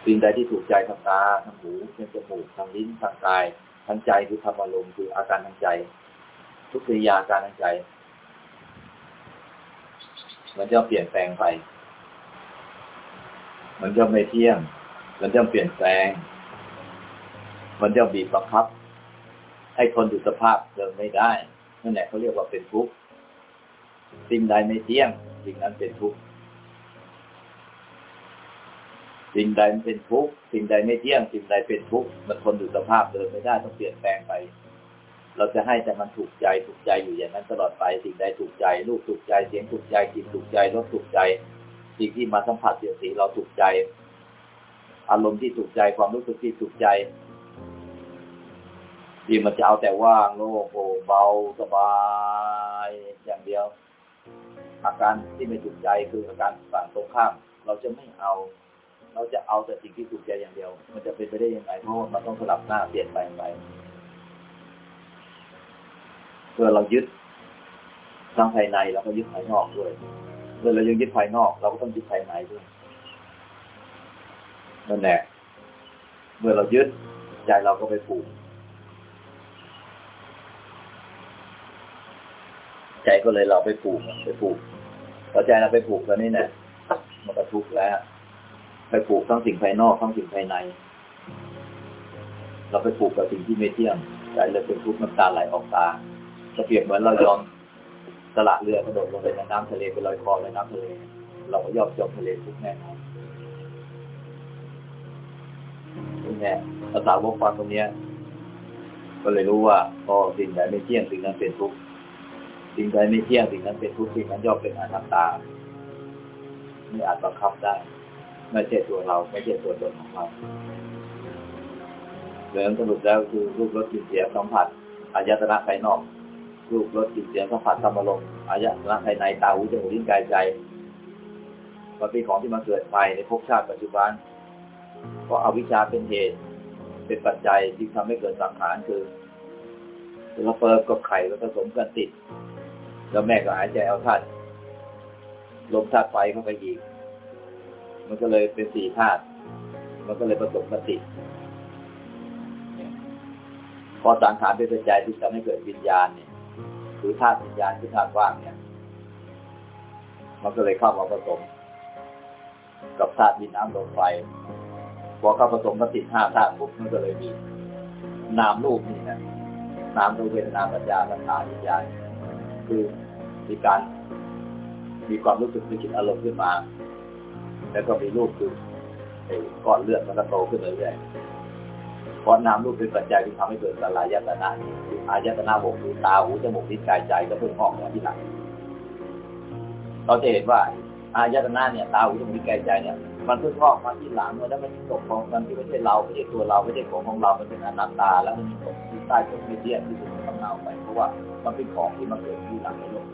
สิ่งใดที่ถูกใจทางตาทางหูทางจมูกทางลิ้นทางกายทางใจคือธรรมอารมณ์คืออาการทางใจ ทุกกิริยาการทางใจ มันจะเปลี่ยนแปลงไป มันจะไม่เที่ยง มันจะเปลี่ยนแปลง มันจะบีบบังคับ ให้คนอยู่สภาพเดิมไม่ได้ นั่นแหละเขาเรียกว่าเป็นทุกข์ สิ่งใดไม่เที่ยง สิ่งนั้นเป็นทุกข์ สิ่งใดเป็นทุกข์ สิ่งใดไม่เที่ยง สิ่งใดเป็นทุกข์ มันทนอยู่สภาพเดิมไม่ได้ต้องเปลี่ยนแปลงไป เราจะให้แต่มันถูกใจถูกใจอยู่อย่างนั้นตลอดไปสิ่งใดถูกใจรูปถูกใจเสียงถูกใจกลิ่นถูกใจรสถูกใจสิ่งที่มาสัมผัสเสียงสีเราถูกใจ อารมณ์ที่ถูกใจความรู้สึกที่ถูกใจดีมันจะเอาแต่ว่างโล่งโปร่งเบาสบายอย่างเดียว อาการที่ไม่ถูกใจคืออาการฝั่งตรงข้าม เราจะไม่เอา เราจะเอาแต่สิ่งที่ถูกใจอย่างเดียว มันจะเป็นไปได้ยังไงเพราะมันต้องสลับหน้าเปลี่ยนไปไป เมื่อเรายึดทั้งภายในเราก็ยึดภายนอกด้วยเมื่อเรายังยึดภายนอก เราก็ต้องยึดภายในด้วยนั่นแหละเมื่อเรายึดใจเราก็ไปผูกใจก็เลยเราไปผูกไปผูกพอใจเราไปผูกแล้วนี่เนี่ยมันก็ทุกข์แล้ว ไปผูกทั้งสิ่งภายนอกทั้งสิ่งภายใน เราไปผูกกับสิ่งที่ไม่เที่ยงใจเลยเป็นทุกข์น้ำตาไหลออกตา จะเปรียบเหมือนเรายอมสละเรือกระโดดลงไปในน้ำทะเลไปลอยคอในน้ำทะเลเราก็ยอมจมทะเลทุกแน่นอนนี่แหละภาษาวกฟังตรงนี้ก็เลยรู้ว่าก็สิ่งใดไม่เที่ยงสิ่งนั้นเป็นทุกข์สิ่งใดไม่เที่ยงสิ่งนั้นเป็นทุกข์สิ่งนั้นย่อมเป็นอนัตตาไม่อาจบังคับได้ ไม่ใช่ตัวเรา ไม่ใช่ตัวตนของเราเรื่องสรุปแล้วคือรูปรสกลิ่นเสียงสัมผัสอายตนะภายนอก รูปรสกลิ่นเสียงสัมผัสธรรมลมอายตนะภายในตาหูจมูกลิ้นกายใจมันเป็นของที่มาเกิดไปในภพชาติปัจจุบัน เพราะอาวิชชาเป็นเหตุเป็นปัจจัยที่ทำให้เกิดสังขารคือเราเปิดกับไข่แล้วผสมกันติด แล้วแม่ก็หายใจเอาธาตุลมธาตุไฟเข้าไปอีก มันก็เลยเป็นสี่ธาตุมันก็เลยผสมกันติดพอสังขารเป็นปัจจัยที่ทำให้เกิดวิญญาณเนี่ย รือธาตุวิญญาณคือธาตุว่างเนี่ย มันก็เลยเข้ามาผสม กับธาตุดินน้ำลมไฟพอเข้าผสมกันติดห้าธาตุปุ๊บมันก็เลยมีนามรูปนี่นะนามรูปเวทนาปัญญาสังขาวิญญาณคือมีการมีความรู้สึกมีจิตอารมณ์ขึ้นมา แล้วก็มีรูปคือไอ้ก้อนเลือดมันก็โตขึ้นเรื่อยๆเพราะนามรูปเป็นปัจจัยที่ทำให้เกิดสลายยตนะ อายตนะหกคือตาหูจมูกลิ้นกายใจก็เพิ่งออกมาที่หลังเราจะเห็นว่าอายตนะเนี่ยตาหูจมูกลิ้นกายใจเนี่ยมันเพิ่งออกมาที่หลังแล้วมันตกของมันที่ไม่ใช่เราไม่ใช่ตัวเราไม่ใช่ของของเรามันเป็นอนัตตา แล้วมันตกที่ใต้ต้นไม้เตี้ยที่ถูกทำเนาไปเพราะว่ามันเป็นของที่มาเกิดที่หลังในโลก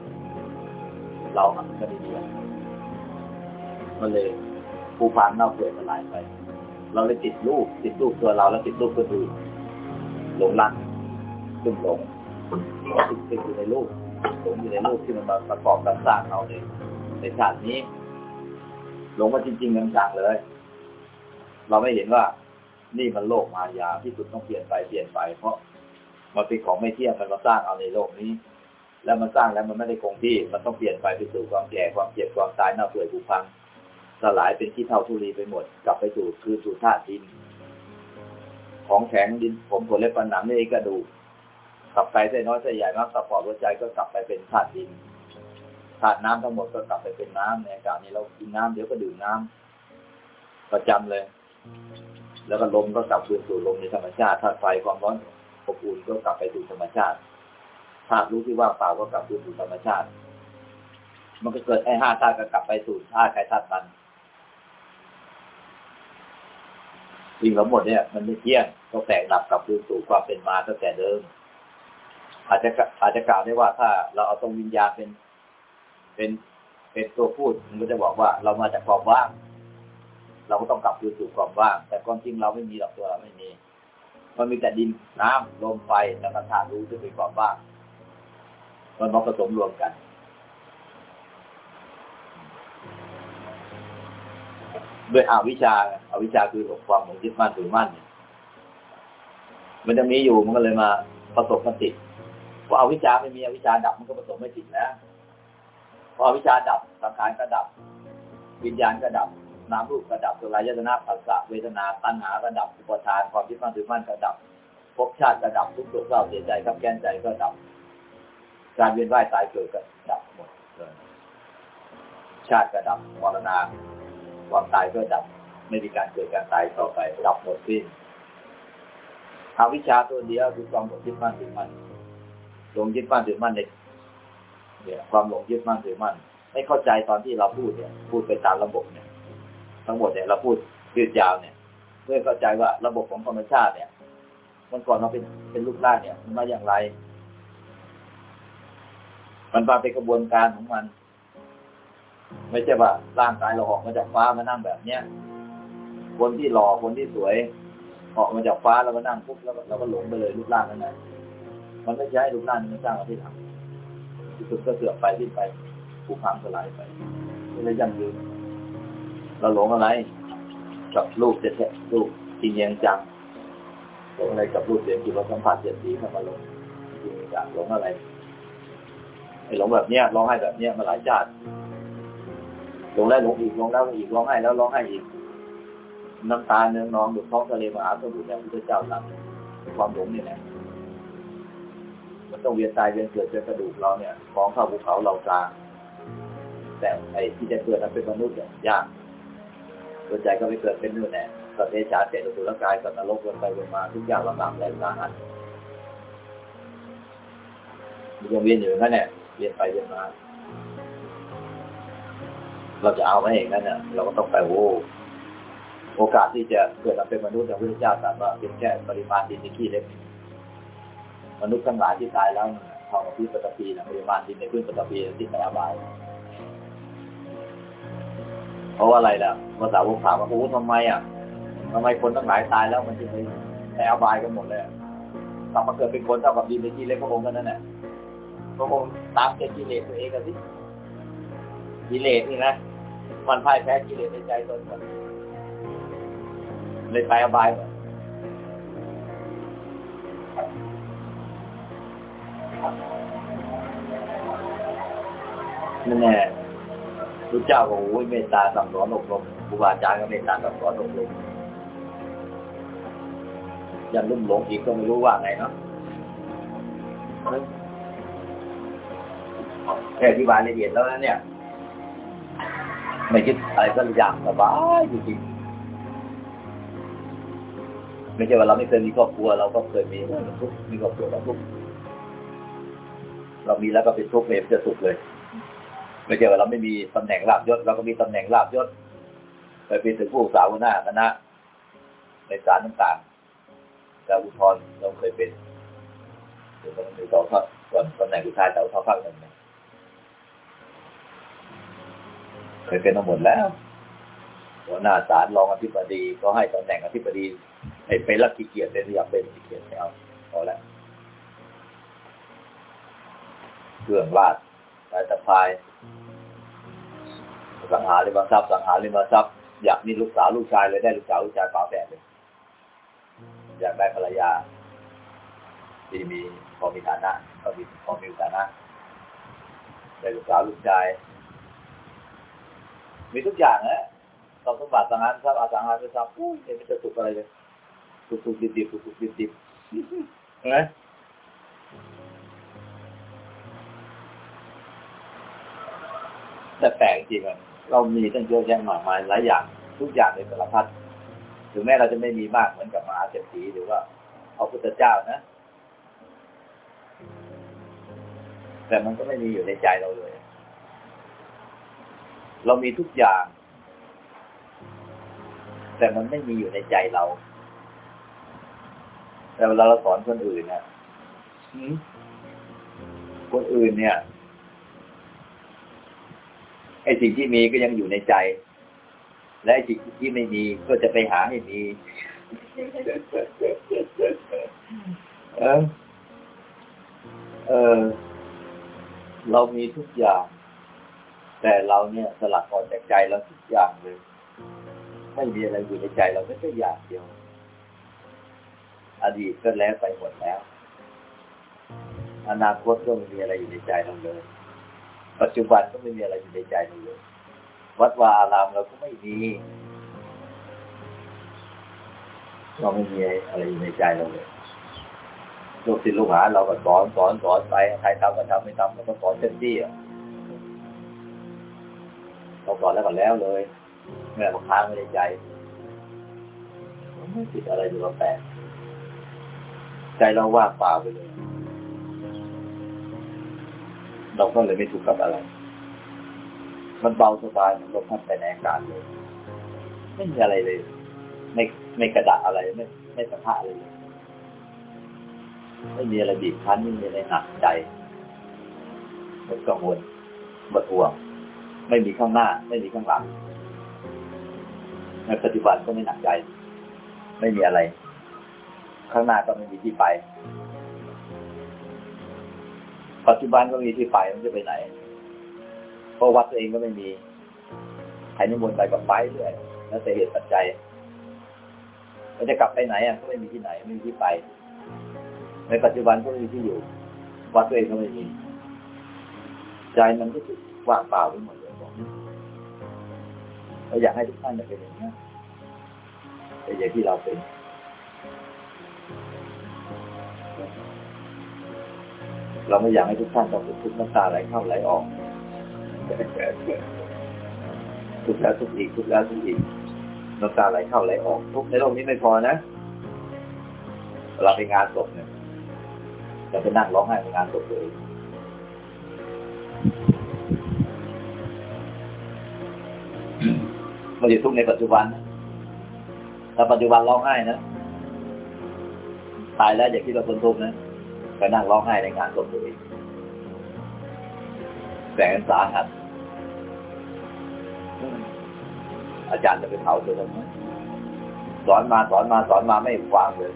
เรามันก็ได้เดียวมันเลยผูพันเน่าเปื่อยสลายไป เราเลยติดรูปติดรูปตัวเราแล้วติดรูปคนอื่นหลงรัก ซึมหลงติดอยู่ในรูปหลงอยู่ในรูปที่มันมาประกอบกันสร้างเราในในชาตินี้ หลงมาจริงๆจังๆเลย เราไม่เห็นว่านี่มันโลกมายาที่สุดต้องเปลี่ยนไปเปลี่ยนไป เพราะมันเป็นของไม่เที่ยงมันมาสร้างเอาในโลกนี้ แล้วมันสร้างแล้วมันไม่ได้คงที่ มันต้องเปลี่ยนไปไปสู่ความแก่ความเจ็บความตายเน่าเปื่อยผุพังสลายเป็นที่เท่าทุลีไปหมด กลับไปสู่คือสู่ธาตุดิน ของแข็งดินผมขนเล็บฟันหนังนี่กระดูก กลับไปเส้นน้อยเส้นใหญ่มากสปอร์ตหัวใจก็กลับไปเป็นธาตุดินธาตุน้ำทั้งหมดก็กลับไปเป็นน้ำในอากาศนี้เรากินน้ำเดี๋ยวก็ดื่มน้ำประจำเลย แล้วก็ลมก็กลับคืนสู่ลมในธรรมชาติธาตุไฟความร้อนอบอุ่นก็กลับไปสู่ธรรมชาติธาตุรู้ที่ว่างเปล่าก็กลับคืนสู่ธรรมชาติ มันก็เกิดไอ้ห้าธาตุก็กลับไปสู่ธาตุใครธาตุมันสิ่งทั้งหมดเนี่ยมันไม่เที่ยงก็แตกดับกลับคืนสู่ความเป็นมาตั้งแต่เดิม อาจจะอาจจะกล่าวได้ว่าถ้าเราเอาตรงวิญญาณเป็นเป็นเป็นตัวพูดมันก็จะบอกว่าเรามาจากความว่าง เราก็ต้องกลับคืนสู่ความว่าง แต่ความจริงเราไม่มีหรอกตัวเราไม่มี มันมีแต่ดินน้ำลมไฟแล้วก็ธาตุรู้ที่เป็นความว่างมันมาผสมรวมกันด้วยอวิชชาอาวิชชาคือความหลงยึดมั่นถือมั่นเนี่ยมันจะมีอยู่มันก็เลยมาผสมกันติด พออวิชชาไม่มีอวิชชาดับมันก็ผสมไม่ติดแล้ว พออวิชชาดับสังขารก็ดับ วิญญาณก็ดับนามรูปก็ดับสุรายตนะปัสสะเวทนาตัณหาก็ดับอุปทานความยึดมั่นถือมั่นก็ดับภพชาติก็ดับทุกข์โศกเศร้าเสียใจกับแก้นใจก็ดับ การเวียนว่ายตายเกิดก็ดับหมดเลยชาติก็ดับมรณะความตายก็ดับ ไม่มีการเกิดการตายต่อไปดับหมดสิ้นอวิชชาตัวเดียวคือความหลงยึดมั่นถือมั่น หลงยึดมั่นถือมั่นในเนี่ยความหลงยึดมั่นถือมั่นไม่เข้าใจตอนที่เราพูดเนี่ย พูดไปตามระบบเนี่ย ทั้งหมดเนี่ยเราพูดยืดยาวเนี่ย เพื่อเข้าใจว่าระบบของธรรมชาติเนี่ย มันก่อนมาเป็นเป็นรูปร่างเนี่ย มันมาอย่างไร มันมาเป็นกระบวนการของมัน ไม่ใช่ว่าร่างกายเราออกมาจากฟ้ามานั่งแบบเนี้ยคนที่หล่อคนที่สวยออกมาจากฟ้าแล้วก็นั่งปุ๊บแล้วเราก็หลงไปเลยรูปร่างนั้นนะ มันไม่ใช่รูปร่างนี้มันสร้างมาที่หลังที่สุดก็เสื่อมไปที่ไปผุพังสลายไปไม่ได้ยั่งยืนเราหลงอะไรกับรูปเจ็ดรูปจริงยังจังหลงอะไรกับรูปเสียงจิตเราสัมผัสเจ็ดสีเข้ามาหลงจริงจังหลงอะไรไอ้หลงแบบเนี้ยร้องไห้แบบเนี้ยมาหลายชาติหลงแล้วหลงอีกหลงแล้วอีกร้องไห้แล้วร้องไห้อีกน้ำตาเนื้องนองดุดท้องทะเลมหาสมุทรอย่างพระเจ้าตรัสความหลงนี่แหละ มันต้องเวียนตายเวียนเกิดเป็นกระดูกเราเนี่ยของเข้าภูเขาเรากลางแต่ไอ้ที่จะเกิดนั้นเป็นมนุษย์เนี่ยยากส่วใจก็ไปเกิดเป็นนู่นแหละสัตว์เดชาเศษตุลกายสัตว์นรกวนไปวนมาทุกอย่างลำบากแสนสาหัสมันยังเวียนอยู่นั่นแหละเวียนไปเวียนมา เราจะเอาไว้เองนั่นเนี่ยเราก็ต้องไปโอ้โอกาสที่จะเกิดมาเป็นมนุษย์อย่างพระเจ้าตรัสว่าเป็นแค่ปริมาณดินในขี้เล็ก มนุษย์ทั้งหลายที่ตายแล้วทองกับพื้นปฐพีนะปริมาณดินในพื้นปฐพีที่ไปอบาย เพราะว่าอะไรล่ะภาษาวกถามว่าโอ้ทำไมอะทำไมคนทั้งหลายตายแล้วมันจึงไปไปอบายกันหมดเลยกลับมาเกิดเป็นคนเท่ากับดินในที่เล็กพระองค์กันนั่นแหละก็คงตามใจกิเลสตัวเองกันสิกิเลสนี่นะมันพ่ายแพ้กิเลสในใจตนก่อนเลยไปอบายก่อน นั่นแน่พระเจ้าก็โอ้ยเมตตาสั่งสอนอบรมครูบาอาจารย์ก็เมตตาสั่งสอนอบรมยังลุ่มหลงอีกก็ไม่รู้ว่าไงเนาะแค่อธิบายละเอียดแล้วนะเนี่ย ไม่คิดอะไรสักอย่างสบายจริงๆไม่ใช่ว่าเราไม่เคยมีครอบครัวเราก็เคยมีทุกมีครอบครัวเราทุก เรามีแล้วก็เป็นทุกข์เลยจะสุขเลย ไม่ใช่ว่าเราไม่มีตำแหน่งลาบยศเราก็มีตำแหน่งลาบยศเคยเป็นถึงผู้สาวหน้าคณะในศาลต่างๆแต่อุทธรณ์เราเคยเป็นหรือต้องมีสองพักก่อนตำแหน่งผู้ชายแต่อุทธรณ์ภาคหนึ่งเคยเป็นทั้งหมดแล้วหัวหน้าศาลรองอธิบดีก็ให้ตำแหน่งอธิบดีให้เป็นรักขี้เกียรติเป็นอยากเป็นขี้เกียรติไม่เอาพอแล้ว เครื่องราชสายสะพายสังหาริมทรัพย์สังหาริมทรัพย์อยากมีลูกสาวลูกชายเลยได้ลูกสาวลูกชายฝาแฝดเลย อยากได้ภรรยา ที่มีพอมีฐานะพอมีพอมีฐานะได้ลูกสาวลูกชาย มีทุกอย่างนะตองสมบัติสังหารทรัพย์อสังหาริมทรัพย์อุ้ยไม่จะสุขอะไรเลยสุขสุขดิบดิบสุขสุขดิบดิบนไแต่แปลกจริงอะเรามีตั้งเยอะแยะมากมายหลายอย่างทุกอย่างในสารพัดถึงแม้เราจะไม่มีมากเหมือนกับมหาเศรษฐีหรือว่าพระพุทธเจ้านะ แต่มันก็ไม่มีอยู่ในใจเราเลย เรามีทุกอย่าง แต่มันไม่มีอยู่ในใจเรา แต่เวลาเราสอนคนอื่นเนี่ยคนอื่นเนี่ย ไอ้สิ่งที่มีก็ยังอยู่ในใจ และไอ้สิ่งที่ไม่มีก็จะไปหาให้มีเออเออ เรามีทุกอย่าง แต่เราเนี่ยสลัดออกจากใจเราทุกอย่างเลย ไม่มีอะไรอยู่ในใจเราแค่อย่างเดียว อดีตก็แล้วไปหมดแล้ว อนาคตก็ไม่มีอะไรอยู่ในใจเราเลย ปัจจุบันก็ไม่มีอะไรอยู่ในใจเราเลยวัดวาอารามเราก็ไม่มีเราไม่มีอะไรอยู่ในใจเราเลยลูกศิษย์ลูกหาเราก็สอนสอนสอนไปใครทำก็ทำไม่ทำเราก็สอนเต็มที่อะเราสอนแล้วก็แล้วเลยแม่บอกค้างไม่ในใจไม่ติดอะไรอยู่เราแปลกใจเราว่างเปล่าไปเลย เราก็เลยไม่ทุกข์กับอะไร มันเบาสบายมันลมพัดไปในอากาศเลย ไม่มีอะไรเลย ไม่ไม่กระดะอะไรไม่ไม่สะพะอะไรเลย ไม่มีอะไรบีบคั้นไม่มีอะไรหนักใจไม่กังวลหมดห่วง ไม่มีข้างหน้า ไม่มีข้างหลังในปัจจุบันก็ไม่หนักใจ ไม่มีอะไร ข้างหน้าก็ไม่มีที่ไป ปัจจุบันก็มีที่ไปมันจะไปไหน เพราะวัดตัวเองก็ไม่มีใครนิมนต์ไปกับไปเรื่อยแล้วแต่เหตุปัจจัยมันจะกลับไปไหนอะก็ไม่มีที่ไหน ไม่มีที่ไป ในปัจจุบันก็ไม่มีที่อยู่ วัดตัวเองก็ไม่มี ใจมันก็ว่างเปล่าไปหมดเลยบอกเราอยากให้ทุกท่านเป็นอย่างนี้เป็นอย่างที่เราเป็น เราไม่อยากให้ทุกท่านต้องทุกน้ำตาไหลเข้าไหลออกทุกแล้วทุกอีกทุกแล้วทุกอีกน้ำตาไหลเข้าไหลออก ทุกในโลกนี้ไม่พอนะเราไปงานศพเนี่ยเราไปนั่งร้องไห้ในงานศพเองมันจะทุกในปัจจุบันถ้าปัจจุบันร้องไห้นะ ตายแล้วอย่าคิดว่าคนทุกข์นะ ไปนั่งร้องไห้ในงานศพตัวเองแสนสาหัสอาจารย์จะไปเผาตัวทำไมสอนมาสอนมาสอนมาไม่ฟังเลย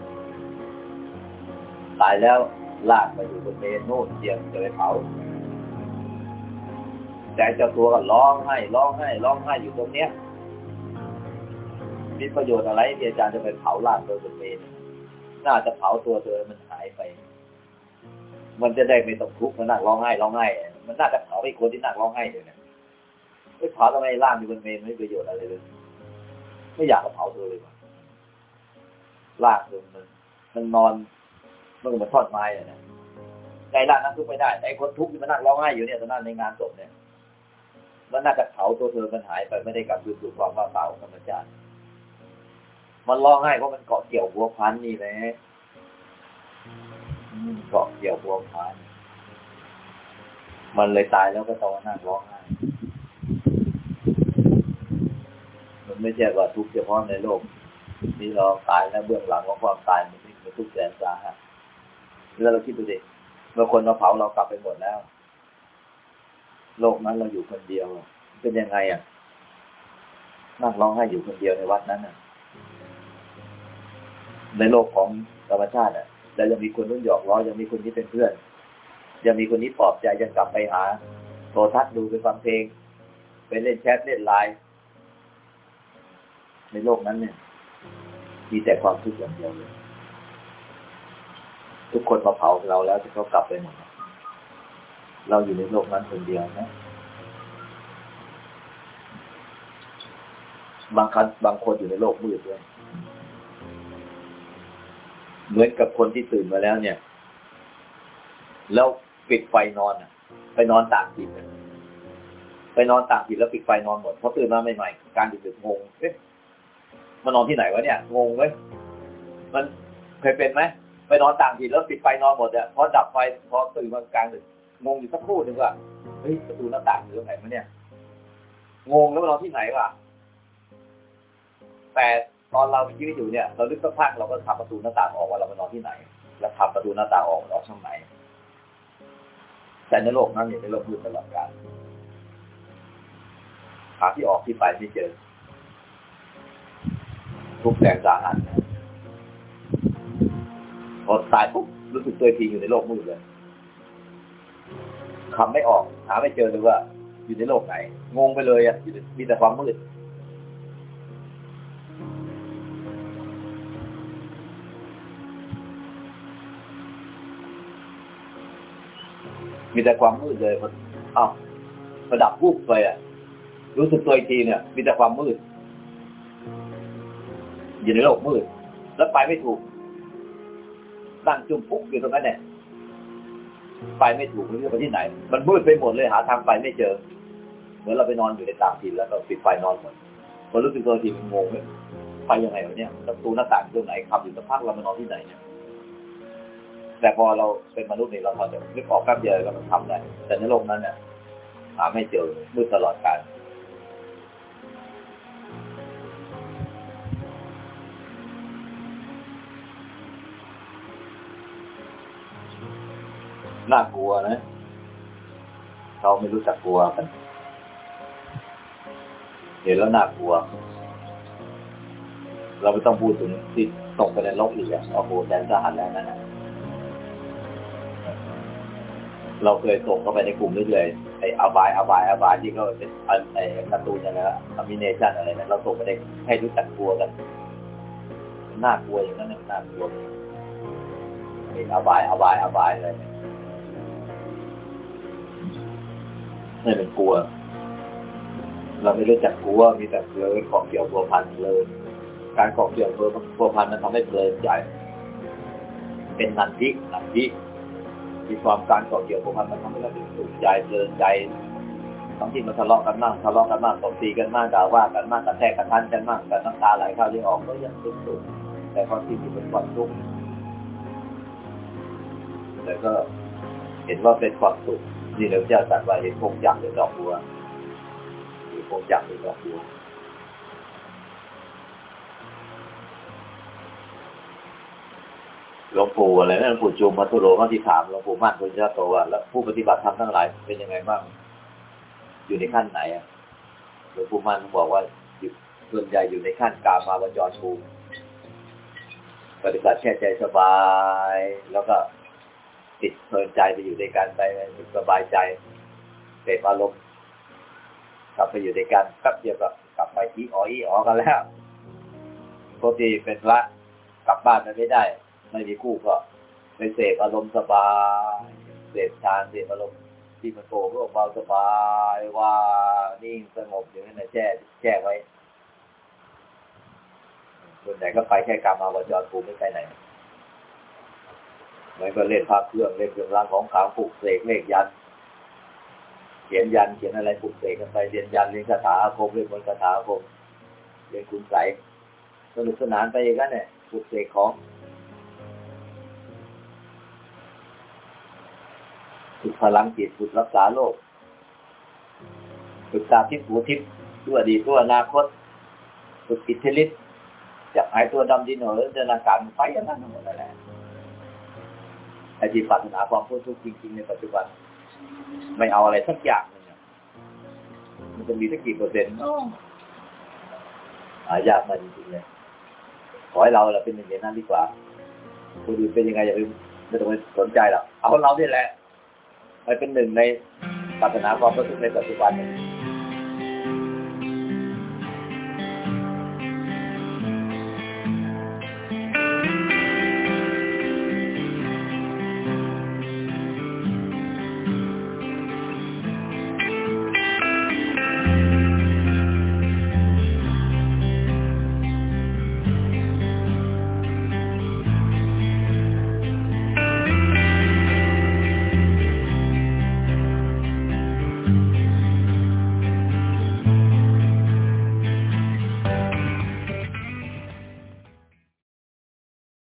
ตายแล้วลากไปอยู่บนเมนโน่นเตียมจะไปเผาแต่เจ้าตัวก็ร้องไห้ร้องไห้ร้องไห้อยู่ตรงเนี้ยมีประโยชน์อะไรที่อาจารย์จะไปเผาลากเธอบนเมนน่าจะเผาตัวเธอมันหายไป มันจะได้ไม่ต้องทุกข์มานั่งร้องไห้ร้องไห้ มันน่าจะเผาไอ้คนที่นั่งร้องไห้เลยเนี่ยไม่เผาทำไมล่างอยู่บนเมนไม่ประโยชน์อะไรเลย ไม่อยากจะเผาเธอเลยว่ะล่างเธอมันมันนอนมันก็เหมือนทอดไม้อะนะใจล่างนั้นทุกไม่ได้ไอ้คนทุกข์ที่มันนั่งร้องไห้อยู่เนี่ยตอนนั้นในงานศพเนี่ย มันน่าจะเผาตัวเธอมันหายไปไม่ได้กลับคืนสู่ความว่างเปล่าของธรรมชาติมันร้องไห้เพราะมันเกาะเกี่ยวหัวพันนี่แหละ เกาะเกี่ยวหัวพันมันเลยตายแล้วก็ต้องนั่งร้องไห้มันไม่ใช่ว่าทุกข์เฉพาะในโลกนี่เราตายแล้วเบื้องหลังของความตายมันมันทุกข์แสนสาหัสแล้วเราคิดดูดิเมื่อคนมาเผาเรากลับไปหมดแล้ว โลกนั้นเราอยู่คนเดียว เป็นยังไงอะนั่งร้องไห้อยู่คนเดียวในวัดนั้นอะ ในโลกของธรรมชาติอะ แล้วยังมีคนรุ่นหยอกล้อยังมีคนที่เป็นเพื่อน ยังมีคนที่ปลอบใจยังกลับไปหา โทรทัศน์ดูไปฟังเพลง ไปเล่นแชทเล่นไลน์ในโลกนั้นเนี่ย มีแต่ความทุกข์อย่างเดียวเลยทุกคนมาเผาเราแล้วจะเขากลับไปหมดเราอยู่ในโลกนั้นคนเดียวนะบางครั้งบางคนอยู่ในโลกมืดด้วย เหมือนกับคนที่ตื่นมาแล้วเนี่ย แล้วปิดไฟนอนอะ ไปนอนต่างถิ่นอะไปนอนต่างถิ่นแล้วปิดไฟนอนหมดพอตื่นมาใหม่ๆการดึกๆงงเอ๊ะมานอนที่ไหนวะเนี่ยงงเว้ยมันเคยเป็นไหมไปนอนต่างถิ่นแล้วปิดไฟนอนหมดอะพอดับไฟพอตื่นมากลางดึกงงอยู่สักครู่หนึ่งว่าเฮ้ยประตูหน้าต่างอยู่ตรงไหนวะเนี่ยงงแล้วมานอนที่ไหนวะแต่ ตอนเรามีชีวิตอยู่เนี่ย เราลึกสักพักเราก็ทำประตูหน้าต่างออกว่าเรามานอนที่ไหน แล้วทำประตูหน้าต่างออกมันออกช่องไหน แต่ในโลกนั้นเนี่ยในโลกมืดตลอดกาลหาที่ออกที่ไปไม่เจอ ทุกแสนสาหัสพอตายปุ๊บรู้สึกตัวอีกทีอยู่ในโลกมืดเลยคำไม่ออก หาไม่เจอเลยว่า อยู่ในโลกไหน งงไปเลยอะมีแต่ความมืด มีแต่ความมืดเลยอ้าวประดับวูบไปอะ รู้สึกตัวอีกทีเนี่ย มีแต่ความมืด อยู่ในโลกมืด แล้วไปไม่ถูกตั้งจุ่มปุ๊บอยู่ตรงนั้นเนี่ยไปไม่ถูกไม่รู้ไปที่ไหน มันมืดไปหมดเลยหาทางไปไม่เจอ เหมือนเราไปนอนอยู่ในต่างถิ่นแล้วก็ปิดไฟนอนหมดพอรู้สึกตัวอีกทีมันงงเลยไปยังไงวะเนี่ยประตูหน้าต่างอยู่ตรงไหนขับอยู่สักพักเรามานอนที่ไหนเนี่ย แต่พอเราเป็นมนุษย์นี่เราพอจะนึกออกแป๊บเดียวก็มันทำได้แต่ในโลกนั้นเนี่ยหาไม่เจอมืดตลอดกาลน่ากลัวนะ เราไม่รู้จักกลัวกัน เห็นแล้วน่ากลัว เราไม่ต้องพูดถึงที่ตกไปในโลกอีกอะโอ้โหแสนสาหัสแล้วนั่นนะ เราเคยส่งเข้าไปในกลุ่มนี้เลยไอ้อบายอาบายอาบายที่เขาเป็นไอ้การ์ตูนอะไรนะอมิเนชันอะไรนะเราส่งไปได้ให้รู้จักกลัวกันน่ากลัวอย่างนั้นนะน่ากลัวไอ้อบายอาบายอาบายอะไรเนี่ยนี่เป็นกลัว เราไม่รู้จักกลัวมีแต่เลยเกาะเกี่ยวพัวพันเลยการเกาะเกี่ยวพัวพันมันทำให้เพลินใจเป็นนันทินันทิ มีความการเกาะเกี่ยวของมันมันทำให้เราสุขใจเพลินใจทั้งที่มันทะเลาะกันมากทะเลาะกันมากตบตีกันมากด่าว่ากันมากกระแทกกระทันกันมากแต่น้ำตาไหลเข้าที่ออกก็ยังสุขสุขแต่ความจริงมันเป็นความทุกข์แต่ก็เห็นว่าเป็นความสุขนี่เราจะตัดว่าเห็นคงจักหรือดอกบัวเห็นคงจักหรือดอกบัว หลวงปู่อะไรนะหลวงปู่จุมมัทุโรเขาที่ถามหลวงปู่มั่นพุทธโตว่าแล้วผู้ปฏิบัติธรรมทั้งหลายเป็นยังไงบ้าง อยู่ในขั้นไหนอะหลวงปู่มั่นบอกว่าส่วนใหญ่อยู่ในขั้นกามาวจรภูมิปฏิบัติแค่ใจสบาย แล้วก็ติดเพลินใจไปอยู่ในการไปสบายใจเสพอารมณ์กลับไปอยู่ในการแป๊บเดียวก็กลับไปอีอ๋ออีอ๋อกันแล้วปกติเป็นพระกลับบ้านไปไม่ได้ ไม่มีคู่ก็ไปเสพอารมณ์สบาย เสพฌานเสพอารมณ์ที่มันโกรธก็เบาสบายว่านิ่งสงบอย่างนั้นนะแช่แช่ไว้ส่วนใหญ่ก็ไปแค่กรรมาวจรภูมิไม่ไปไหนมันก็เล่นภาพเครื่องเล่นเครื่องรางของขลังปลุกเสกเลขยัน เขียนยันเขียนอะไรปลุกเสกกันไปเรียนยันเรียนคาถาอาคมเรียนบนคาถาอาคมเรียนคุณใสยสนุกสนานไปอย่างนั้นเนี่ยปลุกเสกของ ฝึกพลังจิตฝึกรักษาโลกฝึกตาทิพย์หูทิพย์ตัวดีตัวอนาคตฝึกอิทธิฤทธิ์จับหายตัวดำดินเหนือเดินอากาศไปอย่างนั้นหมดนั่นแหละไอ้ที่ปรารถนาความพ้นทุกข์จริงๆในปัจจุบัน ไม่เอาอะไรสักอย่างหนึงอะมันจะมีสักกี่เปอร์เซ็นต์หายากมากจริงๆเลยขอให้เราเราเป็นหนึ่งในนั้นดีกว่าคนอื่นเป็นยังไงอย่าไปไม่ต้องไปสนใจหรอกเอาเราเนี่ยแหละ ไปเป็นหนึ่งในศาสนาความพ้สึกในปัจจุบันนี่ย